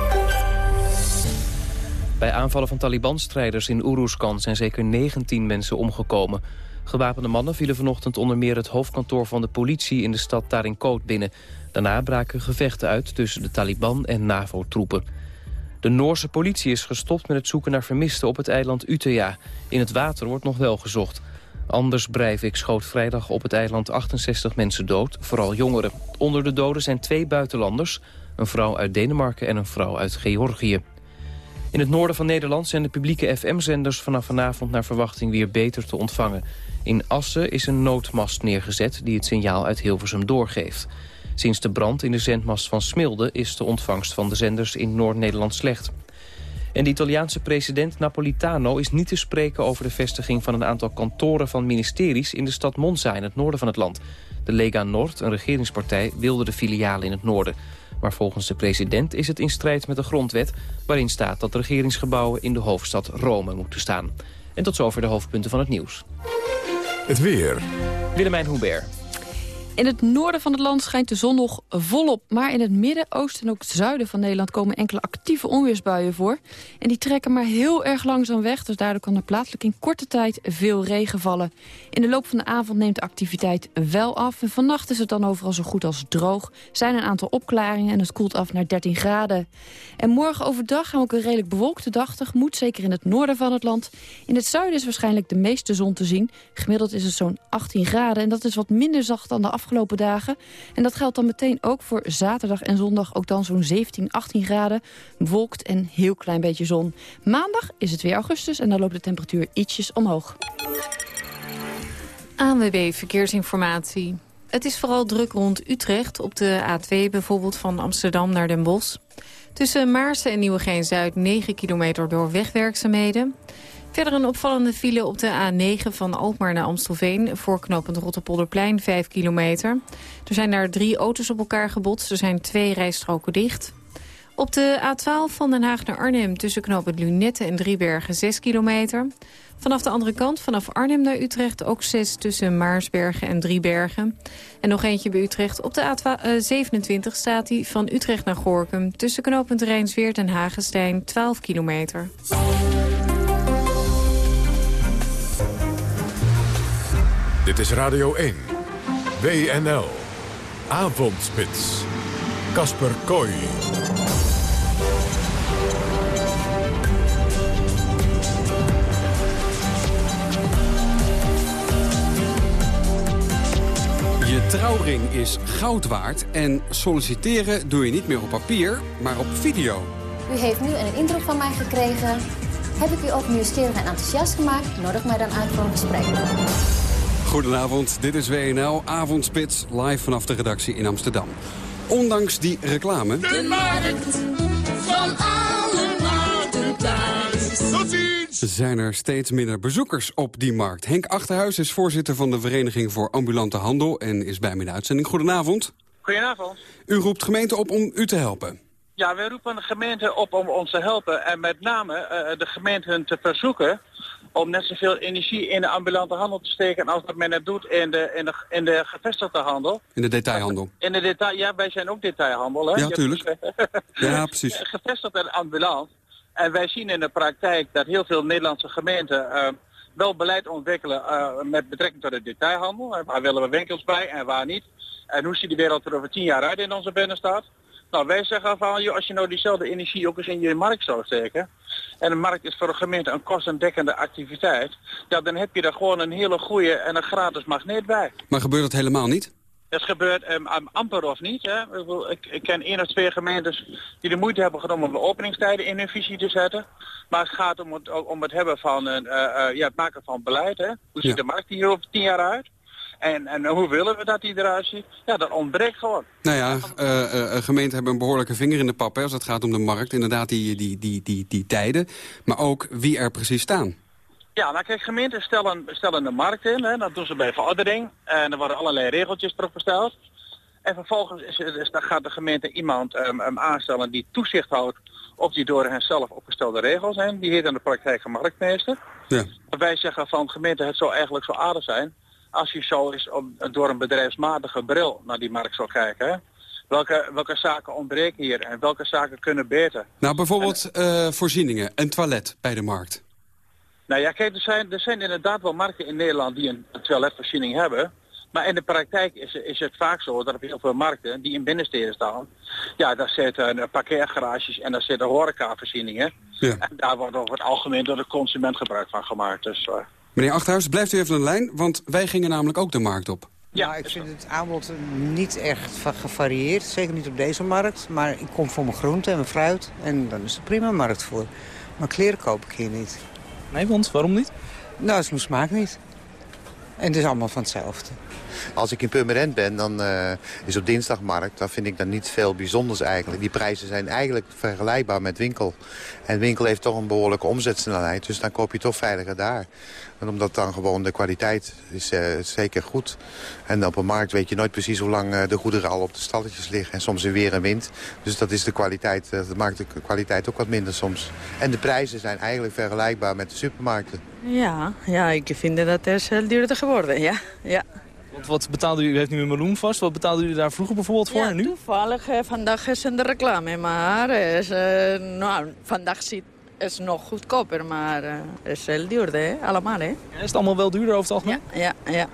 Bij aanvallen van Taliban-strijders in Uruzgan zijn zeker 19 mensen omgekomen. Gewapende mannen vielen vanochtend onder meer het hoofdkantoor van de politie in de stad Tarinkot binnen. Daarna braken gevechten uit tussen de Taliban en NAVO-troepen. De Noorse politie is gestopt met het zoeken naar vermisten op het eiland Utøya. In het water wordt nog wel gezocht. Anders Breivik schoot vrijdag op het eiland 68 mensen dood, vooral jongeren. Onder de doden zijn twee buitenlanders, een vrouw uit Denemarken en een vrouw uit Georgië. In het noorden van Nederland zijn de publieke FM-zenders vanaf vanavond naar verwachting weer beter te ontvangen. In Assen is een noodmast neergezet die het signaal uit Hilversum doorgeeft. Sinds de brand in de zendmast van Smilde is de ontvangst van de zenders in Noord-Nederland slecht. En de Italiaanse president Napolitano is niet te spreken over de vestiging van een aantal kantoren van ministeries in de stad Monza in het noorden van het land. De Lega Nord, een regeringspartij, wilde de filialen in het noorden. Maar volgens de president is het in strijd met de grondwet... waarin staat dat regeringsgebouwen in de hoofdstad Rome moeten staan. En tot zover de hoofdpunten van het nieuws. Het weer. Willemijn Hubert. In het noorden van het land schijnt de zon nog volop. Maar in het midden, oosten en ook zuiden van Nederland... komen enkele actieve onweersbuien voor. En die trekken maar heel erg langzaam weg. Dus daardoor kan er plaatselijk in korte tijd veel regen vallen. In de loop van de avond neemt de activiteit wel af. En vannacht is het dan overal zo goed als droog. zijn een aantal opklaringen en het koelt af naar 13 graden. En morgen overdag gaan we ook een redelijk bewolkte dag tegemoet. Zeker in het noorden van het land. In het zuiden is waarschijnlijk de meeste zon te zien. Gemiddeld is het zo'n 18 graden. En dat is wat minder zacht dan de afgelopen afgelopen dagen. En dat geldt dan meteen ook voor zaterdag en zondag. Ook dan zo'n 17, 18 graden. Bewolkt en heel klein beetje zon. Maandag is het weer augustus en dan loopt de temperatuur ietsjes omhoog. ANWB Verkeersinformatie. Het is vooral druk rond Utrecht, op de A2 bijvoorbeeld van Amsterdam naar Den Bosch. Tussen Maarsen en Nieuwegein-Zuid 9 kilometer door wegwerkzaamheden. Verder een opvallende file op de A9 van Alkmaar naar Amstelveen... voor knooppunt Rotterpolderplein, 5 kilometer. Er zijn daar drie auto's op elkaar gebotst. Er zijn twee rijstroken dicht. Op de A12 van Den Haag naar Arnhem tussen knooppunt Lunette en Driebergen 6 kilometer. Vanaf de andere kant, vanaf Arnhem naar Utrecht, ook 6 tussen Maarsbergen en Driebergen. En nog eentje bij Utrecht. Op de A27 staat hij van Utrecht naar Gorkum tussen knooppunt Rijnsweert en Hagestein 12 kilometer. Dit is Radio 1. WNL. Avondspits. Kasper Kooi. Je trouwring is goud waard en solliciteren doe je niet meer op papier, maar op video. U heeft nu een indruk van mij gekregen. Heb ik u ook nieuwsgierig en enthousiast gemaakt? Nodig mij dan uit voor een gesprek. Goedenavond, dit is WNL Avondspits, live vanaf de redactie in Amsterdam. Ondanks die reclame... De markt van alle markten thuis. Zijn er steeds minder bezoekers op die markt. Henk Achterhuis is voorzitter van de Vereniging voor Ambulante Handel... en is bij me in de uitzending. Goedenavond. Goedenavond. U roept gemeente op om u te helpen. Ja, wij roepen de gemeente op om ons te helpen. En met name uh, de gemeenten te verzoeken om net zoveel energie in de ambulante handel te steken als dat men het doet in de, in de, in de gevestigde handel. In de detailhandel. In de detail, ja, wij zijn ook detailhandel. Hè? Ja, tuurlijk. ja, precies. Gevestigd en ambulant. En wij zien in de praktijk dat heel veel Nederlandse gemeenten uh, wel beleid ontwikkelen uh, met betrekking tot de detailhandel. Waar willen we winkels bij en waar niet. En hoe ziet de wereld er over tien jaar uit in onze binnenstad? Nou, wij zeggen van, als je nou diezelfde energie ook eens in je markt zou steken, en de markt is voor een gemeente een kostendekkende activiteit, ja, dan heb je er gewoon een hele goede en een gratis magneet bij. Maar gebeurt dat helemaal niet? Dat gebeurt um, amper of niet. Hè. Ik, ik, ken één of twee gemeentes die de moeite hebben genomen om de openingstijden in hun visie te zetten. Maar het gaat om het, om het hebben van een, uh, uh, ja, het maken van beleid. Hè. Hoe ziet de markt hier over tien jaar uit? En, en hoe willen we dat die eruit ziet? Ja, dat ontbreekt gewoon. Nou ja, uh, uh, gemeenten hebben een behoorlijke vinger in de pap hè, als het gaat om de markt. Inderdaad, die, die, die, die, die tijden. Maar ook wie er precies staan. Ja, nou kijk, gemeenten stellen, stellen de markt in. Hè, dat doen ze bij verordening. En er worden allerlei regeltjes erop gesteld. En vervolgens is, is, dan gaat de gemeente iemand um, um, aanstellen die toezicht houdt op die door hen zelf opgestelde regels. zijn. die heet in de praktijk een marktmeester. Ja. Wij zeggen van gemeente, het zou eigenlijk zo aardig zijn als je zo eens op, door een bedrijfsmatige bril naar die markt zou kijken. Hè? Welke, welke zaken ontbreken hier en welke zaken kunnen beter? Nou, bijvoorbeeld uh, voorzieningen, een toilet bij de markt. Nou ja, kijk, er zijn, er zijn inderdaad wel markten in Nederland die een toiletvoorziening hebben. Maar in de praktijk is, is het vaak zo dat op heel veel markten die in binnensteden staan, ja, daar zitten parkeergarages en daar zitten horecavoorzieningen. Ja. En daar wordt over het algemeen door de consument gebruik van gemaakt. Dus, uh... Meneer Achterhuis, blijft u even aan de lijn, want wij gingen namelijk ook de markt op. Ja, nou, ik vind het aanbod niet echt gevarieerd. Zeker niet op deze markt. Maar ik kom voor mijn groente en mijn fruit. En dan is er prima markt voor. Maar kleren koop ik hier niet. Nee, want waarom niet? Nou, het is mijn smaak niet. En het is allemaal van hetzelfde. Als ik in Purmerend ben, dan uh, is op dinsdagmarkt, dan vind ik dan niet veel bijzonders eigenlijk. Die prijzen zijn eigenlijk vergelijkbaar met winkel. En winkel heeft toch een behoorlijke omzetsnelheid, dus dan koop je toch veiliger daar. En omdat dan gewoon de kwaliteit is uh, zeker goed. En op een markt weet je nooit precies hoe lang uh, de goederen al op de stalletjes liggen. En soms in weer en wind. Dus dat is de kwaliteit, dat maakt de kwaliteit ook wat minder soms. En de prijzen zijn eigenlijk vergelijkbaar met de supermarkten. Ja, ja ik vind dat het is duurder geworden, ja. ja. Want wat betaalde u, u heeft nu een meloen vast, wat betaalde u daar vroeger bijvoorbeeld voor ja, en nu? toevallig, eh, vandaag is een reclame, maar is, uh, nou, vandaag ziet is nog goedkoper, maar uh, is heel duurder, hè? allemaal. Hè? Ja, is het allemaal wel duurder over het algemeen? Ja, ja. ja.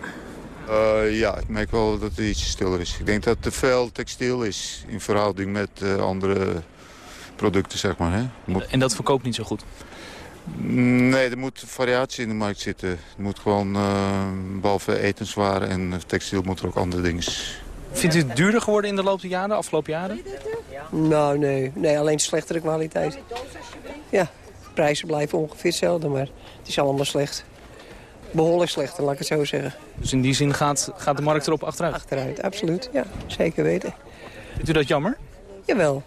Uh, ja, ik merk wel dat het iets stiller is. Ik denk dat het veel textiel is in verhouding met uh, andere producten, zeg maar. Hè? Moet... En dat verkoopt niet zo goed? Nee, er moet variatie in de markt zitten. Er moet gewoon, uh, behalve etenswaren en textiel, moet er ook andere dingen. Vindt u het duurder geworden in de loop der jaren, de afgelopen jaren? Nou, nee. Nee, alleen slechtere kwaliteit. Ja, prijzen blijven ongeveer hetzelfde, maar het is allemaal slecht. Behoorlijk slechter, laat ik het zo zeggen. Dus in die zin gaat, gaat de markt erop achteruit? Achteruit, absoluut. Ja, zeker weten. Vindt u dat jammer? Jawel.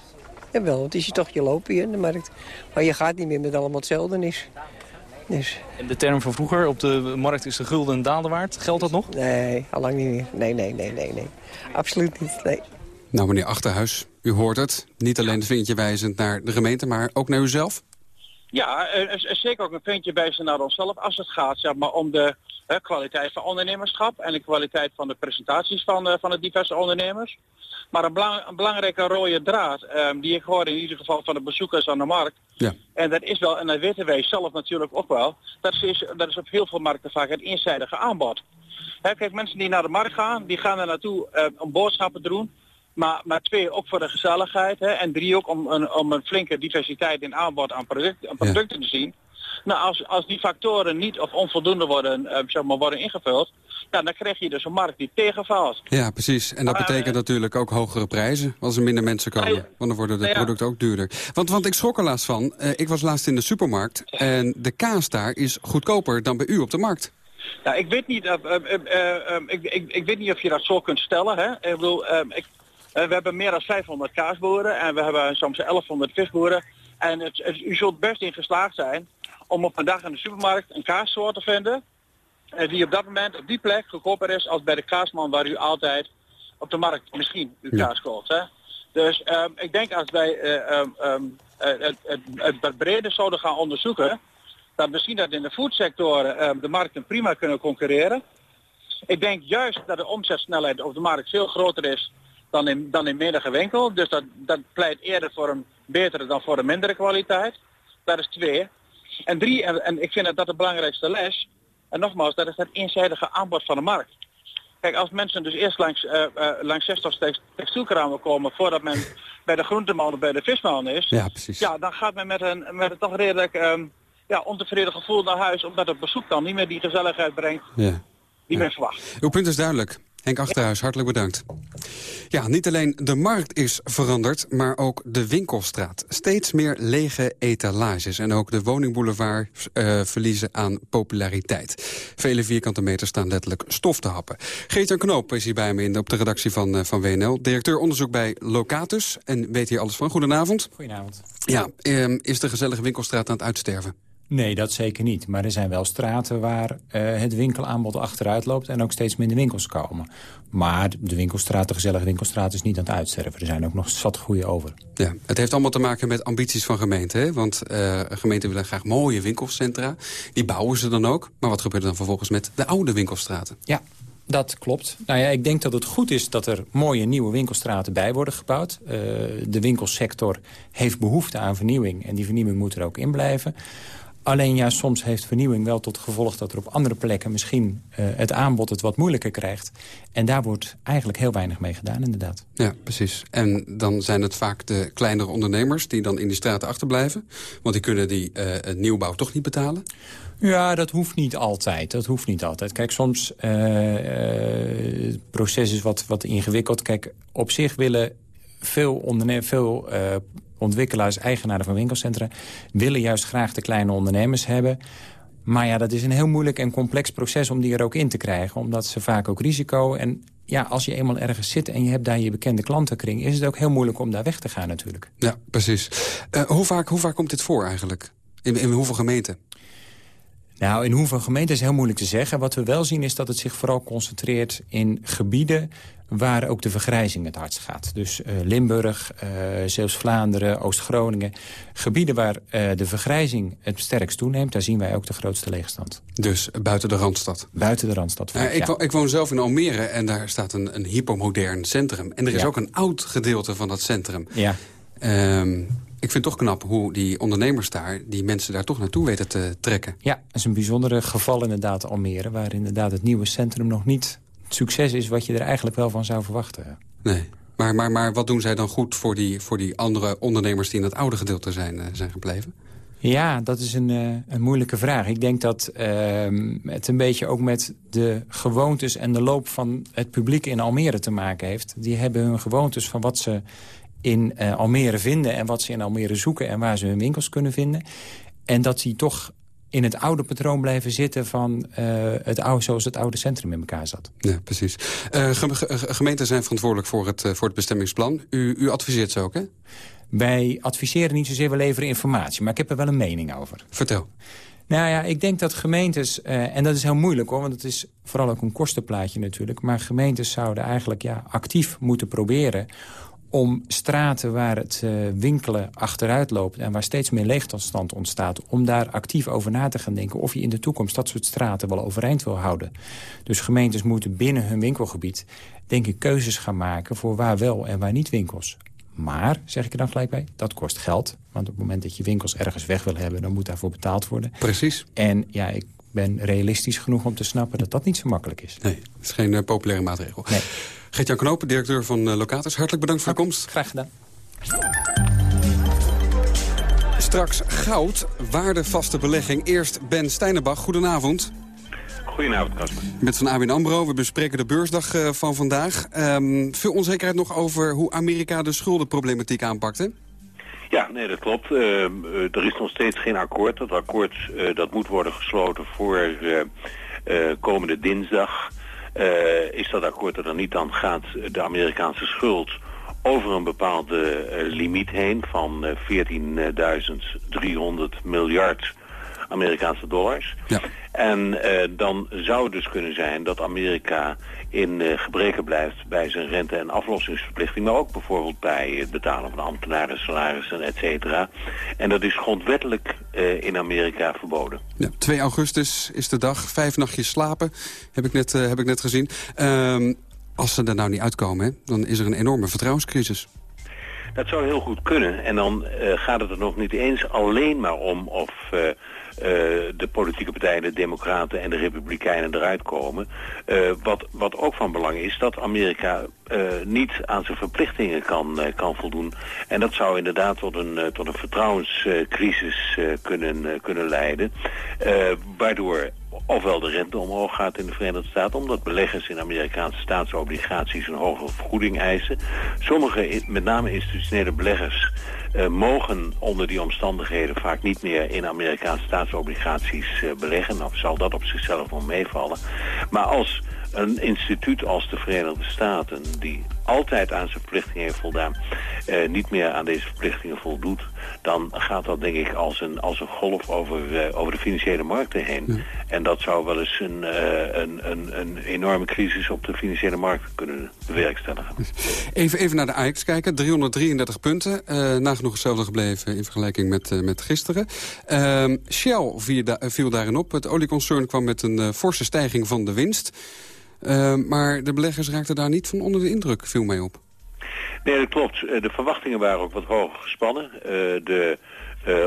Jawel, het is je toch je lopen hier in de markt. Maar je gaat niet meer met allemaal hetzelfde is. Dus. En de term van vroeger, op de markt is de gulden een waard. Geldt dat nog? Nee, al lang niet meer. Nee, nee, nee, nee, nee. Absoluut niet, nee. Nou, meneer Achterhuis, u hoort het. Niet alleen een vinkje wijzend naar de gemeente, maar ook naar uzelf? Ja, zeker ook een vinkje wijzend naar onszelf als het gaat zeg maar, om de hè, kwaliteit van ondernemerschap en de kwaliteit van de presentaties van, uh, van de diverse ondernemers. Maar een, belang, een belangrijke rode draad, um, die ik hoor in ieder geval van de bezoekers aan de markt. Ja. En dat is wel, en dat weten wij zelf natuurlijk ook wel, dat is, dat is op heel veel markten vaak het eenzijdige aanbod. Hè, kijk, mensen die naar de markt gaan, die gaan er naartoe uh, om boodschappen te doen. Maar, maar twee, ook voor de gezelligheid. Hè, en drie, ook om een, om een flinke diversiteit in aanbod aan, product, aan producten ja. te zien. Nou, als, als die factoren niet of onvoldoende worden, uh, zeg maar, worden ingevuld, ja, dan krijg je dus een markt die tegenvalt. Ja, precies. En dat betekent uh, natuurlijk ook hogere prijzen als er minder mensen komen. Want dan worden de producten ook duurder. Want, want ik schrok er laatst van. Uh, ik was laatst in de supermarkt en de kaas daar is goedkoper dan bij u op de markt. Nou, ik weet niet, ik, ik, ik weet niet of je dat zo kunt stellen. Hè? Ik bedoel, ik, we hebben meer dan 500 kaasboeren en we hebben soms 1100 visboeren. En het, het, u zult best in geslaagd zijn om op een dag in de supermarkt een kaassoort te vinden. Uh, die op dat moment op die plek goedkoper is als bij de kaasman waar u altijd op de markt misschien uw ja. kaas koopt. Hè? Dus um, ik denk als wij uh, um, um, het, het, het breder zouden gaan onderzoeken, dat zien dat in de foodsector de markten prima kunnen concurreren. Ik denk juist dat de omzetsnelheid op de markt veel groter is dan in, dan in menige winkel. Dus dat, dat pleit eerder voor een betere dan voor een mindere kwaliteit. Dat is twee. En drie, en, en ik vind dat dat de belangrijkste les. En nogmaals, dat is het eenzijdige aanbod van de markt. Kijk, als mensen dus eerst langs, uh, uh, langs 60 textielkramen komen voordat men bij de groenteman of bij de visman is. Ja, precies. Ja, dan gaat men met een, met een toch redelijk um, ja, ontevreden gevoel naar huis, omdat het bezoek dan niet meer die gezelligheid brengt ja. die ja. men verwacht. Uw punt is duidelijk. Henk Achterhuis, hartelijk bedankt. Ja, niet alleen de markt is veranderd, maar ook de winkelstraat. Steeds meer lege etalages en ook de woningboulevards uh, verliezen aan populariteit. Vele vierkante meters staan letterlijk stof te happen. Geert-Jan Knoop is hier bij me in de, op de redactie van, uh, van WNL. Directeur onderzoek bij Locatus en weet hier alles van. Goedenavond. Goedenavond. Ja, um, is de gezellige winkelstraat aan het uitsterven? Nee, dat zeker niet. Maar er zijn wel straten waar uh, het winkelaanbod achteruit loopt... en ook steeds minder winkels komen. Maar de winkelstraat, de gezellige winkelstraat, is niet aan het uitsterven. Er zijn ook nog zat goede over. Ja, het heeft allemaal te maken met ambities van gemeenten. Hè? Want uh, gemeenten willen graag mooie winkelcentra. Die bouwen ze dan ook. Maar wat gebeurt er dan vervolgens met de oude winkelstraten? Ja, Dat klopt. Nou ja, ik denk dat het goed is dat er mooie nieuwe winkelstraten bij worden gebouwd. Uh, de winkelsector heeft behoefte aan vernieuwing en die vernieuwing moet er ook in blijven. Alleen ja, soms heeft vernieuwing wel tot gevolg dat er op andere plekken misschien uh, het aanbod het wat moeilijker krijgt. En daar wordt eigenlijk heel weinig mee gedaan inderdaad. Ja, precies. En dan zijn het vaak de kleinere ondernemers die dan in die straten achterblijven. Want die kunnen die uh, nieuwbouw toch niet betalen. Ja, dat hoeft niet altijd. Dat hoeft niet altijd. Kijk, soms uh, het proces is wat, wat ingewikkeld. Kijk, op zich willen veel, ondernemers, veel uh, ontwikkelaars, eigenaren van winkelcentra... willen juist graag de kleine ondernemers hebben. Maar ja, dat is een heel moeilijk en complex proces om die er ook in te krijgen. Omdat ze vaak ook risico... en ja, als je eenmaal ergens zit en je hebt daar je bekende klantenkring... is het ook heel moeilijk om daar weg te gaan natuurlijk. Ja, precies. Uh, hoe, vaak, hoe vaak komt dit voor eigenlijk? In, in hoeveel gemeenten? Nou, in hoeveel gemeenten is heel moeilijk te zeggen. Wat we wel zien is dat het zich vooral concentreert in gebieden waar ook de vergrijzing het hardst gaat. Dus uh, Limburg, uh, Zeeuws-Vlaanderen, Oost-Groningen. Gebieden waar uh, de vergrijzing het sterkst toeneemt, daar zien wij ook de grootste leegstand. Dus buiten de Randstad? Buiten de Randstad. Ik, ja. ik, woon zelf in Almere en daar staat een, een hypomodern centrum. En er is ja. ook een oud gedeelte van dat centrum. Ja. Um, ik vind het toch knap hoe die ondernemers daar... die mensen daar toch naartoe weten te trekken. Ja, dat is een bijzondere geval inderdaad Almere... waar inderdaad het nieuwe centrum nog niet succes is... wat je er eigenlijk wel van zou verwachten. Nee, maar, maar, maar wat doen zij dan goed voor die, voor die andere ondernemers... die in het oude gedeelte zijn, uh, zijn gebleven? Ja, dat is een, uh, een moeilijke vraag. Ik denk dat uh, het een beetje ook met de gewoontes en de loop van het publiek in Almere te maken heeft. Die hebben hun gewoontes van wat ze in uh, Almere vinden en wat ze in Almere zoeken... en waar ze hun winkels kunnen vinden. En dat die toch in het oude patroon blijven zitten van uh, het oude, zoals het oude centrum in elkaar zat. Ja, precies. Uh, gemeenten zijn verantwoordelijk voor het, uh, voor het bestemmingsplan. U, u adviseert ze ook, hè? Wij adviseren niet zozeer, we leveren informatie. Maar ik heb er wel een mening over. Vertel. Nou ja, ik denk dat gemeentes, uh, en dat is heel moeilijk hoor... want het is vooral ook een kostenplaatje natuurlijk... maar gemeentes zouden eigenlijk ja, actief moeten proberen om straten waar het uh, winkelen achteruit loopt... en waar steeds meer leegstand ontstaat... om daar actief over na te gaan denken... of je in de toekomst dat soort straten wel overeind wil houden. Dus gemeentes moeten binnen hun winkelgebied... denk ik keuzes gaan maken voor waar wel en waar niet winkels. Maar, zeg ik er dan gelijk bij, dat kost geld. Want op het moment dat je winkels ergens weg wil hebben... dan moet daarvoor betaald worden. Precies. En ja, ik ben realistisch genoeg om te snappen dat dat niet zo makkelijk is. Nee, het is geen uh, populaire maatregel. Nee. Gert-Jan Knopen, directeur van uh, Locatus. Hartelijk bedankt voor de komst. Graag gedaan. Straks goud, waardevaste belegging. Eerst Ben Steinenbach, goedenavond. Goedenavond, Kasper. Met van ABN AMRO. We bespreken de beursdag uh, van vandaag. Um, veel onzekerheid nog over hoe Amerika de schuldenproblematiek aanpakte? Ja, nee, dat klopt. Uh, er is nog steeds geen akkoord. Dat akkoord uh, dat moet worden gesloten voor komende dinsdag. Uh, is dat akkoord er dan niet, dan gaat de Amerikaanse schuld over een bepaalde uh, limiet heen van uh, 14.300 miljard Amerikaanse dollars. Ja. En dan zou het dus kunnen zijn dat Amerika in uh, gebreken blijft bij zijn rente- en aflossingsverplichting... maar ook bijvoorbeeld bij het betalen van ambtenaren, salarissen, et cetera. En dat is grondwettelijk uh, in Amerika verboden. Ja, 2 augustus is de dag, vijf nachtjes slapen, heb ik net, uh, heb ik net gezien. Um, als ze er nou niet uitkomen, hè, dan is er een enorme vertrouwenscrisis. Dat zou heel goed kunnen. En dan gaat het er nog niet eens alleen maar om of de politieke partijen, de democraten en de republikeinen eruit komen. Uh, wat, wat ook van belang is dat Amerika uh, niet aan zijn verplichtingen kan, kan voldoen. En dat zou inderdaad tot een, tot een vertrouwenscrisis kunnen, kunnen leiden. waardoor ofwel de rente omhoog gaat in de Verenigde Staten... omdat beleggers in Amerikaanse staatsobligaties een hogere vergoeding eisen. Sommige, met name institutionele beleggers... Uh, mogen onder die omstandigheden vaak niet meer in Amerikaanse staatsobligaties uh, beleggen. Of zal dat op zichzelf wel meevallen. Maar als een instituut als de Verenigde Staten... die altijd aan zijn verplichtingen heeft voldaan... Uh, niet meer aan deze verplichtingen voldoet... dan gaat dat denk ik als een, als een golf over, uh, over de financiële markten heen. Ja. En dat zou wel eens een, uh, een, een, een enorme crisis op de financiële markt kunnen bewerkstelligen. Even, even naar de AX kijken. 333 punten. nagenoeg hetzelfde gebleven in vergelijking met, met gisteren. Ehm, Shell viel, da viel daarin op. Het olieconcern kwam met een forse stijging van de winst. Uh, maar de beleggers raakten daar niet van onder de indruk, viel mij op. Nee, dat klopt. De verwachtingen waren ook wat hoger gespannen. Uh, de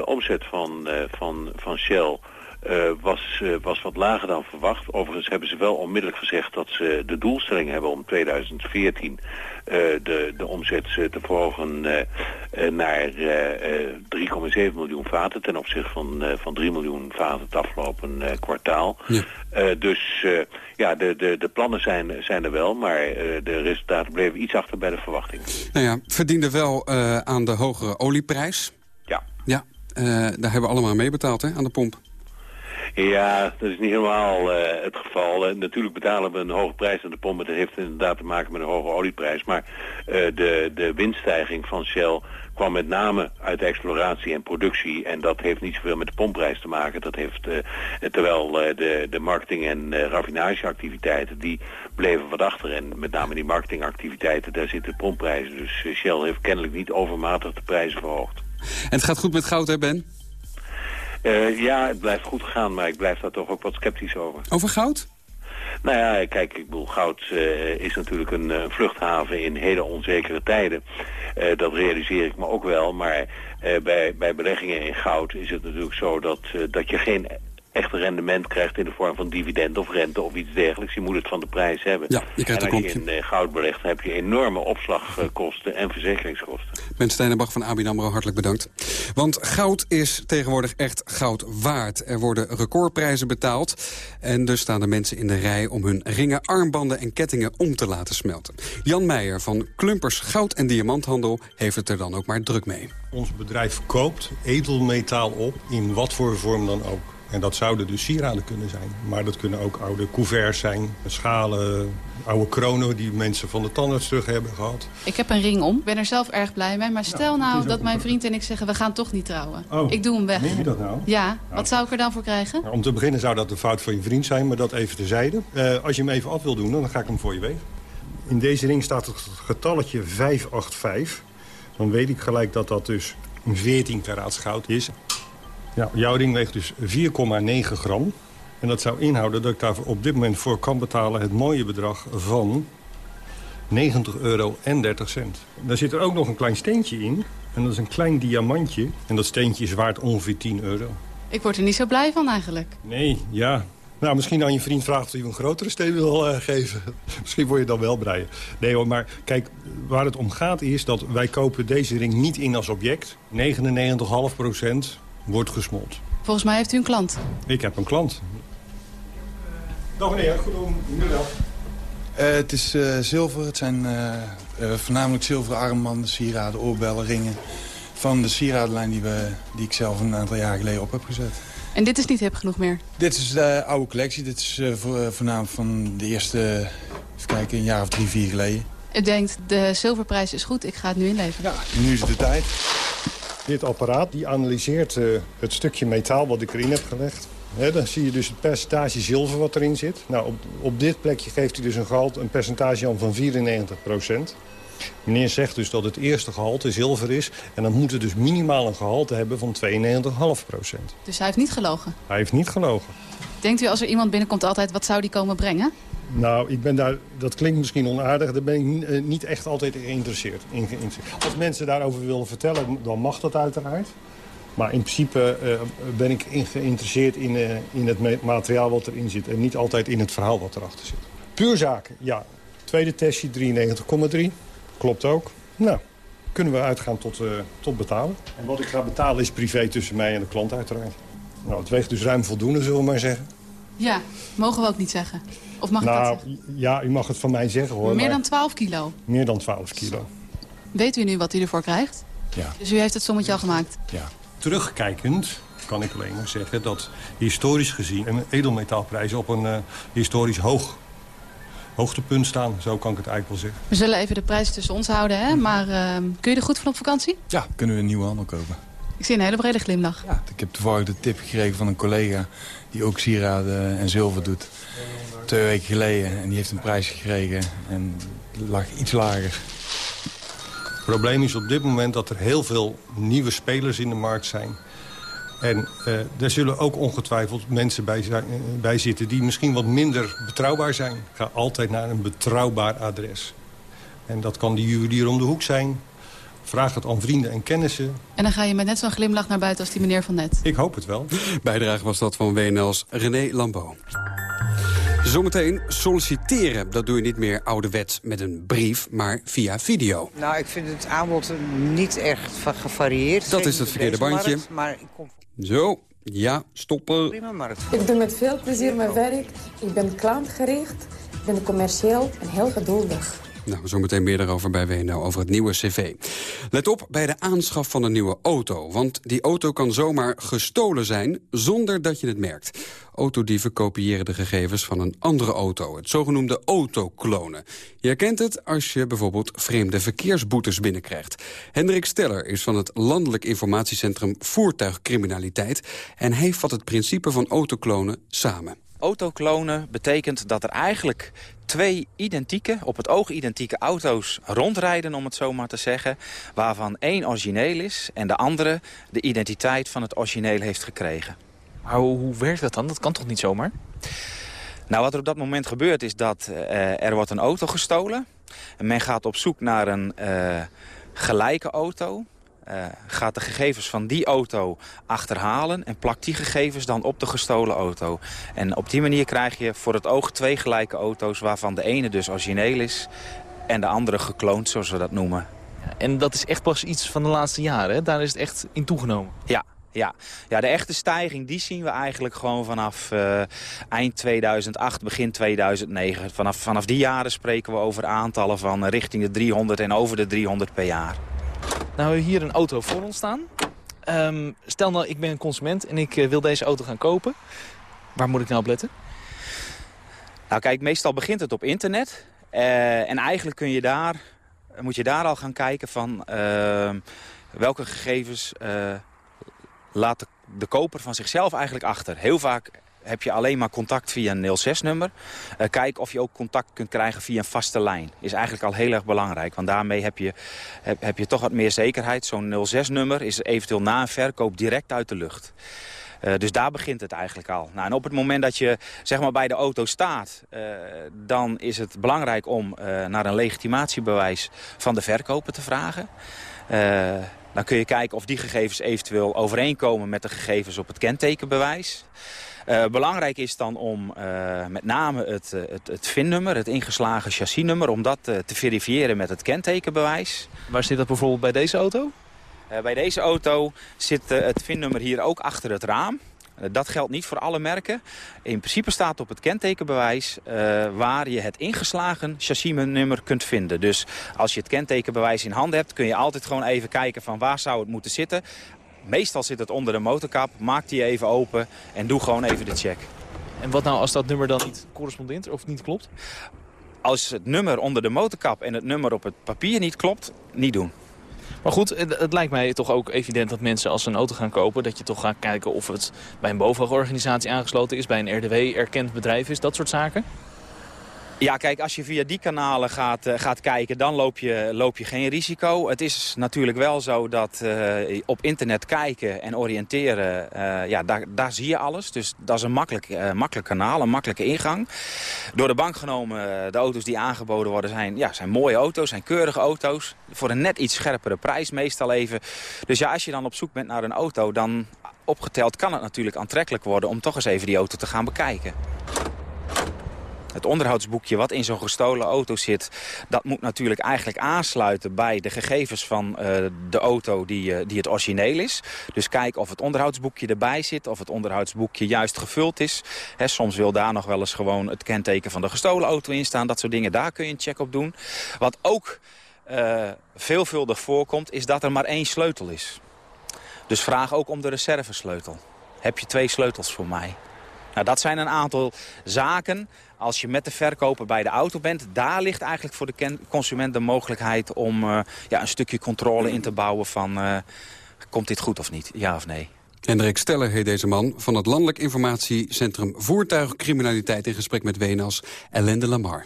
omzet van, van, van Shell uh, was, uh, was wat lager dan verwacht. Overigens hebben ze wel onmiddellijk gezegd dat ze de doelstelling hebben om 2014 uh, de, de omzet te verhogen naar 3,7 miljoen vaten ten opzichte van, van 3 miljoen vaten het afgelopen kwartaal. Ja. dus ja, de, de, de plannen zijn, zijn er wel, maar de resultaten bleven iets achter bij de verwachtingen. Nou ja, verdiende wel aan de hogere olieprijs. Ja. Ja, daar hebben we allemaal mee betaald hè, aan de pomp. Ja, dat is niet helemaal uh, het geval. Uh, natuurlijk betalen we een hoge prijs aan de pomp. Dat heeft inderdaad te maken met een hoge olieprijs. Maar uh, de, de winststijging van Shell kwam met name uit exploratie en productie. En dat heeft niet zoveel met de pompprijs te maken. Dat heeft, terwijl de, de marketing- en raffinageactiviteiten, die bleven wat achter. En met name die marketingactiviteiten, daar zitten pompprijzen. Dus Shell heeft kennelijk niet overmatig de prijzen verhoogd. En het gaat goed met goud, hè Ben? Uh, ja, het blijft goed gaan, maar ik blijf daar toch ook wat sceptisch over. Over goud? Nou ja, kijk, ik bedoel, goud uh, is natuurlijk een uh, vluchthaven in hele onzekere tijden. Uh, dat realiseer ik me ook wel, maar bij, bij beleggingen in goud is het natuurlijk zo dat, dat je geen echt rendement krijgt in de vorm van dividend of rente of iets dergelijks. Je moet het van de prijs hebben. Ja, je krijgt en als je in uh, goud belegt, heb je enorme opslagkosten en verzekeringskosten. Ben Steinenbach van ABN AMRO, hartelijk bedankt. Want goud is tegenwoordig echt goud waard. Er worden recordprijzen betaald. En dus staan de mensen in de rij om hun ringen, armbanden en kettingen om te laten smelten. Jan Meijer van Klumpers Goud en Diamanthandel heeft het er dan ook maar druk mee. Ons bedrijf koopt edelmetaal op, in wat voor vorm dan ook. En dat zouden dus sieraden kunnen zijn. Maar dat kunnen ook oude couverts zijn, schalen, oude kronen... die mensen van de tandarts terug hebben gehad. Ik heb een ring om. Ik ben er zelf erg blij mee. Maar stel nou dat mijn vriend en ik zeggen... we gaan toch niet trouwen. Oh, ik doe hem weg. Meen je dat nou? Ja. Nou. Wat zou ik er dan voor krijgen? Nou, om te beginnen zou dat de fout van je vriend zijn. Maar dat even terzijde. Uh, als je hem even af wil doen, dan ga ik hem voor je wegen. In deze ring staat het getalletje 585. Dan weet ik gelijk dat dat dus 14 karaats goud is. Ja, jouw ring weegt dus 4,9 gram. En dat zou inhouden dat ik daar op dit moment voor kan betalen... het mooie bedrag van 90 euro en 30 cent. Daar zit er ook nog een klein steentje in. En dat is een klein diamantje. En dat steentje is waard ongeveer 10 euro. Ik word er niet zo blij van eigenlijk. Nee, ja. Nou, misschien aan je vriend vraagt of hij een grotere steen wil uh, geven. misschien word je dan wel blij. Nee hoor, maar kijk, waar het om gaat is dat wij kopen deze ring niet in als object. 99,5 procent wordt gesmolten. Volgens mij heeft u een klant. Ik heb een klant. Dag meneer, goedemiddag. Uh, het is uh, zilver. Het zijn uh, voornamelijk zilveren armbanden, sieraden, oorbellen, ringen. Van de sieradenlijn die, we, die ik zelf een aantal jaar geleden op heb gezet. En dit is niet hip genoeg meer? Dit is de oude collectie. Dit is voor, voornamelijk van de eerste, even kijken, een jaar of drie, vier geleden. U denkt, de zilverprijs is goed, ik ga het nu inleveren. Ja, nu is het de tijd. Dit apparaat die analyseert uh, het stukje metaal wat ik erin heb gelegd. He, dan zie je dus het percentage zilver wat erin zit. Nou, op, op dit plekje geeft hij dus een, gehalte, een percentage aan van 94% Meneer zegt dus dat het eerste gehalte zilver is. En dan moet het dus minimaal een gehalte hebben van 92,5% Dus hij heeft niet gelogen? Hij heeft niet gelogen. Denkt u als er iemand binnenkomt altijd, wat zou die komen brengen? Nou, ik ben daar, dat klinkt misschien onaardig, daar ben ik niet echt altijd geïnteresseerd, in geïnteresseerd. Als mensen daarover willen vertellen, dan mag dat uiteraard. Maar in principe uh, ben ik in geïnteresseerd in, uh, in het materiaal wat erin zit... en niet altijd in het verhaal wat erachter zit. Puur zaken, ja. Tweede testje 93,3. Klopt ook. Nou, kunnen we uitgaan tot, uh, tot betalen. En wat ik ga betalen is privé tussen mij en de klant uiteraard. Nou, het weegt dus ruim voldoende, zullen we maar zeggen. Ja, mogen we ook niet zeggen. Of mag nou, ik dat zeggen? Ja, u mag het van mij zeggen hoor. Meer dan 12 kilo? Meer dan 12 kilo. Weet u nu wat u ervoor krijgt? Ja. Dus u heeft het sommetje al gemaakt? Ja. Terugkijkend kan ik alleen maar zeggen dat historisch gezien... edelmetaalprijzen op een uh, historisch hoog hoogtepunt staan. Zo kan ik het eigenlijk wel zeggen. We zullen even de prijzen tussen ons houden, hè? maar uh, kun je er goed van op vakantie? Ja, kunnen we een nieuwe handel kopen. Ik zie een hele brede glimlach. Ja, ik heb toevallig de tip gekregen van een collega die ook sieraden en zilver doet. Twee weken geleden en die heeft een prijs gekregen en lag iets lager. Het probleem is op dit moment dat er heel veel nieuwe spelers in de markt zijn. En uh, daar zullen ook ongetwijfeld mensen bij, zijn, uh, bij zitten... die misschien wat minder betrouwbaar zijn. Ga altijd naar een betrouwbaar adres. En dat kan die juwelier om de hoek zijn. Vraag het aan vrienden en kennissen. En dan ga je met net zo'n glimlach naar buiten als die meneer van net. Ik hoop het wel. Bijdrage was dat van WNL's René Lambeau. Zometeen solliciteren. Dat doe je niet meer ouderwets met een brief, maar via video. Nou, ik vind het aanbod niet echt gevarieerd. Dat is het verkeerde bandje. Markt, maar ik kom... Zo, ja, stoppen. Prima markt. Ik doe met veel plezier mijn werk. Ik ben klantgericht, ik ben commercieel en heel geduldig. Nou, zometeen meer daarover bij WNL, over het nieuwe cv. Let op bij de aanschaf van een nieuwe auto. Want die auto kan zomaar gestolen zijn zonder dat je het merkt. Autodieven kopiëren de gegevens van een andere auto. Het zogenoemde autoklonen. Je herkent het als je bijvoorbeeld vreemde verkeersboetes binnenkrijgt. Hendrik Steller is van het Landelijk Informatiecentrum Voertuigcriminaliteit... en hij vat het principe van autoklonen samen. Autoklonen betekent dat er eigenlijk twee identieke, op het oog identieke auto's rondrijden, om het zo maar te zeggen. Waarvan één origineel is en de andere de identiteit van het origineel heeft gekregen. Maar hoe werkt dat dan? Dat kan toch niet zomaar? Nou, wat er op dat moment gebeurt is dat uh, er wordt een auto gestolen. En men gaat op zoek naar een uh, gelijke auto. Uh, gaat de gegevens van die auto achterhalen en plakt die gegevens dan op de gestolen auto. En op die manier krijg je voor het oog twee gelijke auto's... waarvan de ene dus origineel is en de andere gekloond, zoals we dat noemen. En dat is echt pas iets van de laatste jaren, hè? Daar is het echt in toegenomen. Ja, ja. ja, de echte stijging die zien we eigenlijk gewoon vanaf uh, eind 2008, begin 2009. Vanaf, vanaf die jaren spreken we over aantallen van richting de 300 en over de 300 per jaar. Nou, hier een auto voor ons staan. Um, stel nou, ik ben een consument en ik uh, wil deze auto gaan kopen. Waar moet ik nou op letten? Nou kijk, meestal begint het op internet. Uh, en eigenlijk kun je daar, moet je daar al gaan kijken van uh, welke gegevens laat de, de koper van zichzelf eigenlijk achter. Heel vaak heb je alleen maar contact via een 06-nummer. Uh, kijk of je ook contact kunt krijgen via een vaste lijn. Is eigenlijk al heel erg belangrijk. Want daarmee heb je, heb, heb je toch wat meer zekerheid. Zo'n 06-nummer is eventueel na een verkoop direct uit de lucht. Uh, dus daar begint het eigenlijk al. Nou, en op het moment dat je zeg maar, bij de auto staat... Uh, dan is het belangrijk om naar een legitimatiebewijs van de verkoper te vragen. dan kun je kijken of die gegevens eventueel overeenkomen met de gegevens op het kentekenbewijs. Uh, belangrijk is dan om uh, met name het, het, het VIN-nummer, het ingeslagen chassisnummer... om dat uh, te verifiëren met het kentekenbewijs. Waar zit dat bijvoorbeeld bij deze auto? bij deze auto zit het VIN-nummer hier ook achter het raam. Dat geldt niet voor alle merken. In principe staat op het kentekenbewijs uh, waar je het ingeslagen chassisnummer kunt vinden. Dus als je het kentekenbewijs in handen hebt, kun je altijd gewoon even kijken van waar zou het moeten zitten. Meestal zit het onder de motorkap. Maak die even open en doe gewoon even de check. En wat nou als dat nummer dan niet correspondeert of niet klopt? Als het nummer onder de motorkap en het nummer op het papier niet klopt, niet doen. Maar goed, het lijkt mij toch ook evident dat mensen als ze een auto gaan kopen... dat je toch gaat kijken of het bij een BOVAG-organisatie aangesloten is... bij een RDW erkend bedrijf is, dat soort zaken? Ja, kijk, als je via die kanalen gaat, uh, gaat kijken, dan loop je, loop je geen risico. Het is natuurlijk wel zo dat uh, op internet kijken en oriënteren, uh, ja, daar, daar zie je alles. Dus dat is een makkelijk, makkelijk kanaal, een makkelijke ingang. Door de bank genomen, de auto's die aangeboden worden zijn, ja, zijn mooie auto's, zijn keurige auto's. Voor een net iets scherpere prijs meestal even. Dus ja, als je dan op zoek bent naar een auto, dan opgeteld kan het natuurlijk aantrekkelijk worden om toch eens even die auto te gaan bekijken. Het onderhoudsboekje wat in zo'n gestolen auto zit... dat moet natuurlijk eigenlijk aansluiten bij de gegevens van uh, de auto die, uh, die het origineel is. Dus kijk of het onderhoudsboekje erbij zit, of het onderhoudsboekje juist gevuld is. Soms wil daar nog wel eens gewoon het kenteken van de gestolen auto in staan. Dat soort dingen, daar kun je een check op doen. Wat ook uh, veelvuldig voorkomt, is dat er maar één sleutel is. Dus vraag ook om de reservesleutel. Heb je twee sleutels voor mij? Nou, dat zijn een aantal zaken. Als je met de verkoper bij de auto bent, daar ligt eigenlijk voor de consument de mogelijkheid om uh, ja, een stukje controle in te bouwen van uh, komt dit goed of niet, ja of nee. Hendrik Steller heet deze man van het Landelijk Informatiecentrum Voertuigcriminaliteit in gesprek met WNAS Ellende Lamar.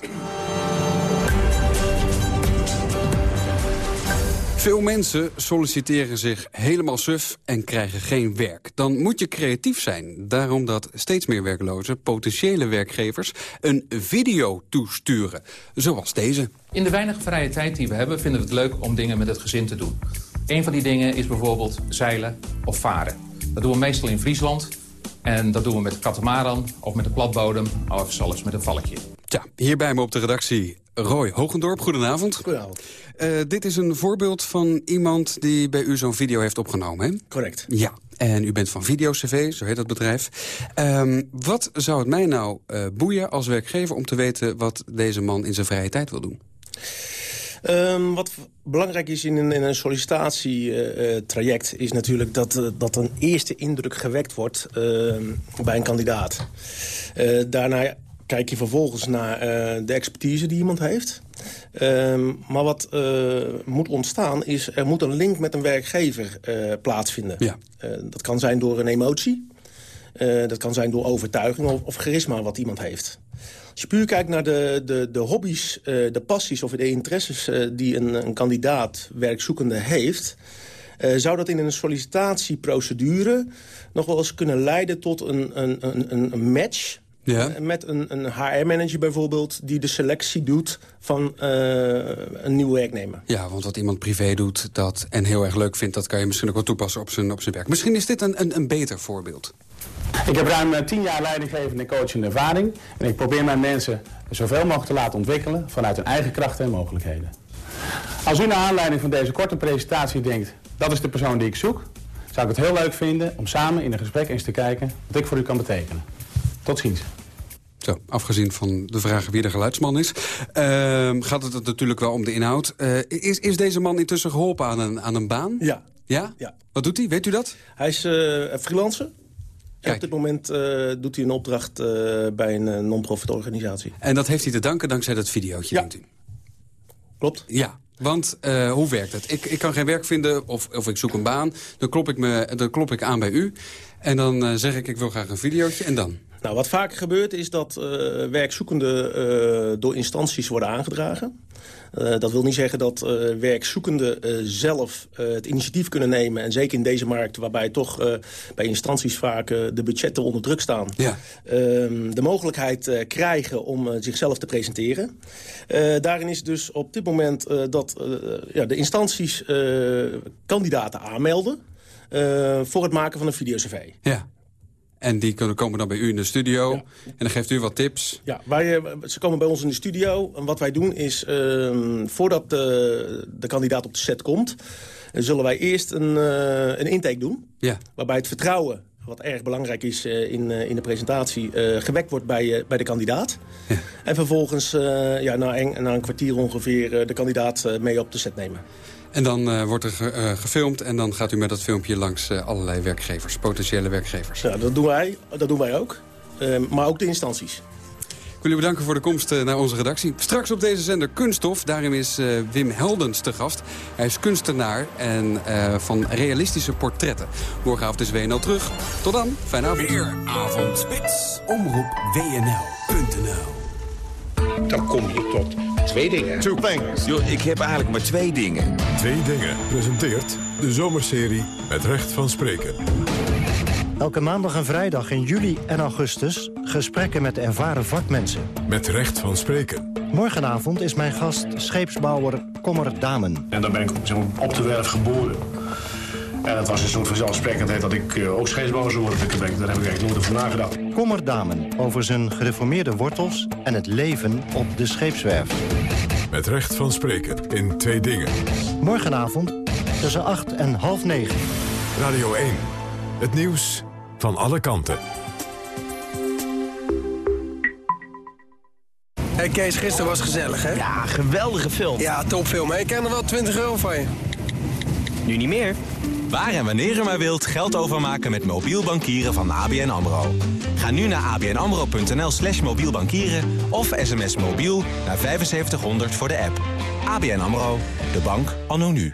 Veel mensen solliciteren zich helemaal suf en krijgen geen werk. Dan moet je creatief zijn. Daarom dat steeds meer werklozen, potentiële werkgevers... een video toesturen, zoals deze. In de weinige vrije tijd die we hebben, vinden we het leuk om dingen met het gezin te doen. Een van die dingen is bijvoorbeeld zeilen of varen. Dat doen we meestal in Friesland. En dat doen we met katamaran of met de platbodem of zelfs met een valkje. Tja, hier bij me op de redactie Roy Hogendorp. Goedenavond. Goedenavond. Uh, dit is een voorbeeld van iemand die bij u zo'n video heeft opgenomen, hè? Correct. Ja, en u bent van VideoCV, zo heet dat bedrijf. Um, wat zou het mij nou uh, boeien als werkgever om te weten... wat deze man in zijn vrije tijd wil doen? Um, wat belangrijk is in een, in een sollicitatietraject... Uh, is natuurlijk dat, uh, dat een eerste indruk gewekt wordt uh, bij een kandidaat. daarna kijk je vervolgens naar de expertise die iemand heeft. Um, maar wat moet ontstaan is... er moet een link met een werkgever plaatsvinden. Ja. dat kan zijn door een emotie... dat kan zijn door overtuiging of, of charisma wat iemand heeft. Als je puur kijkt naar de, de, de hobby's, de passies of de interesses... Die een, een kandidaat werkzoekende heeft... Uh, zou dat in een sollicitatieprocedure nog wel eens kunnen leiden tot een, een, een, een match... Ja. Met een, een HR-manager bijvoorbeeld die de selectie doet van een nieuwe werknemer. Ja, want wat iemand privé doet dat en heel erg leuk vindt... dat kan je misschien ook wel toepassen op zijn, op zijn werk. Misschien is dit een, een, een beter voorbeeld. Ik heb ruim tien jaar leidinggevende en coachende ervaring. En ik probeer mijn mensen zoveel mogelijk te laten ontwikkelen vanuit hun eigen krachten en mogelijkheden. Als u naar aanleiding van deze korte presentatie denkt, dat is de persoon die ik zoek, zou ik het heel leuk vinden om samen in een gesprek eens te kijken wat ik voor u kan betekenen. Tot ziens. Zo, afgezien van de vraag wie de geluidsman is... Uh, gaat het natuurlijk wel om de inhoud. Uh, is, is deze man intussen geholpen aan een, aan een baan? Ja. Ja? ja. Wat doet hij? Weet u dat? Hij is uh, freelancer. En op dit moment uh, doet hij een opdracht uh, bij een non-profit organisatie. En dat heeft hij te danken dankzij dat videootje, ja. denkt u? Klopt. Ja, want hoe werkt het? Ik, ik kan geen werk vinden of, of ik zoek een baan. Dan klop ik, me, dan klop ik aan bij u. En dan zeg ik, ik wil graag een videootje. En dan? Nou, wat vaker gebeurt is dat werkzoekenden door instanties worden aangedragen. Uh, dat wil niet zeggen dat werkzoekenden zelf het initiatief kunnen nemen. En zeker in deze markt, waarbij toch bij instanties vaak de budgetten onder druk staan. Ja. Ehm, de mogelijkheid krijgen om zichzelf te presenteren. daarin is dus op dit moment dat ja, de instanties kandidaten aanmelden. voor het maken van een videocv. Ja. En die kunnen komen dan bij u in de studio. Ja. En dan geeft u wat tips. Ja, wij, ze komen bij ons in de studio. En wat wij doen is, uh, voordat de, de kandidaat op de set komt... zullen wij eerst een, uh, een intake doen. Ja. Waarbij het vertrouwen, wat erg belangrijk is uh, in, in de presentatie... gewekt wordt bij, bij de kandidaat. Ja. En vervolgens ja, na, een, na een kwartier ongeveer de kandidaat mee op de set nemen. En dan uh, wordt er ge, uh, gefilmd en dan gaat u met dat filmpje langs uh, allerlei werkgevers, potentiële werkgevers. Ja, dat doen wij, dat doen wij ook. maar ook de instanties. Ik wil u bedanken voor de komst naar onze redactie. Straks op deze zender Kunststof. Daarin is Wim Heldens te gast. Hij is kunstenaar en van realistische portretten. Morgenavond is WNL terug. Tot dan, fijne avond. Weer avondspits. Omroep WNL.nl Dan kom je tot twee dingen. Two things. Yo, ik heb eigenlijk maar twee dingen. Twee dingen presenteert de zomerserie met recht van spreken. Elke maandag en vrijdag in juli en augustus gesprekken met ervaren vakmensen. Met recht van spreken. Morgenavond is mijn gast scheepsbouwer Kommer Damen. En dan ben ik op de werf geboren. En het was een soort vanzelfsprekendheid dat ik uh, ook scheepsbouwer zou worden. Daar heb ik eigenlijk nooit over nagedacht. Kommer Damen over zijn gereformeerde wortels en het leven op de scheepswerf. Met recht van spreken in twee dingen. Morgenavond tussen 8 en half 9. Radio 1. Het nieuws van alle kanten. Hey Kees, gisteren was gezellig, hè? Ja, geweldige film. Ja, topfilm. Ik ken er wel 20 euro van je. Nu niet meer. Waar en wanneer u maar wilt geld overmaken met mobiel bankieren van ABN AMRO. Ga nu naar abnamro.nl slash mobiel bankieren of sms mobiel naar 7500 voor de app. ABN AMRO, de bank anno nu.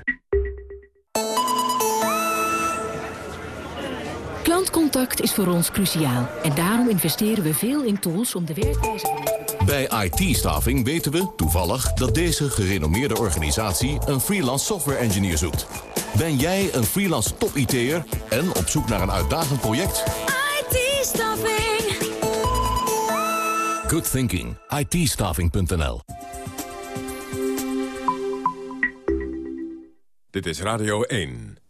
Klantcontact is voor ons cruciaal. En daarom investeren we veel in tools om de werkwijze. Bij IT-staffing weten we toevallig dat deze gerenommeerde organisatie een freelance software engineer zoekt. Ben jij een freelance top-IT'er en op zoek naar een uitdagend project? IT-staffing. Good thinking. it Dit is Radio 1.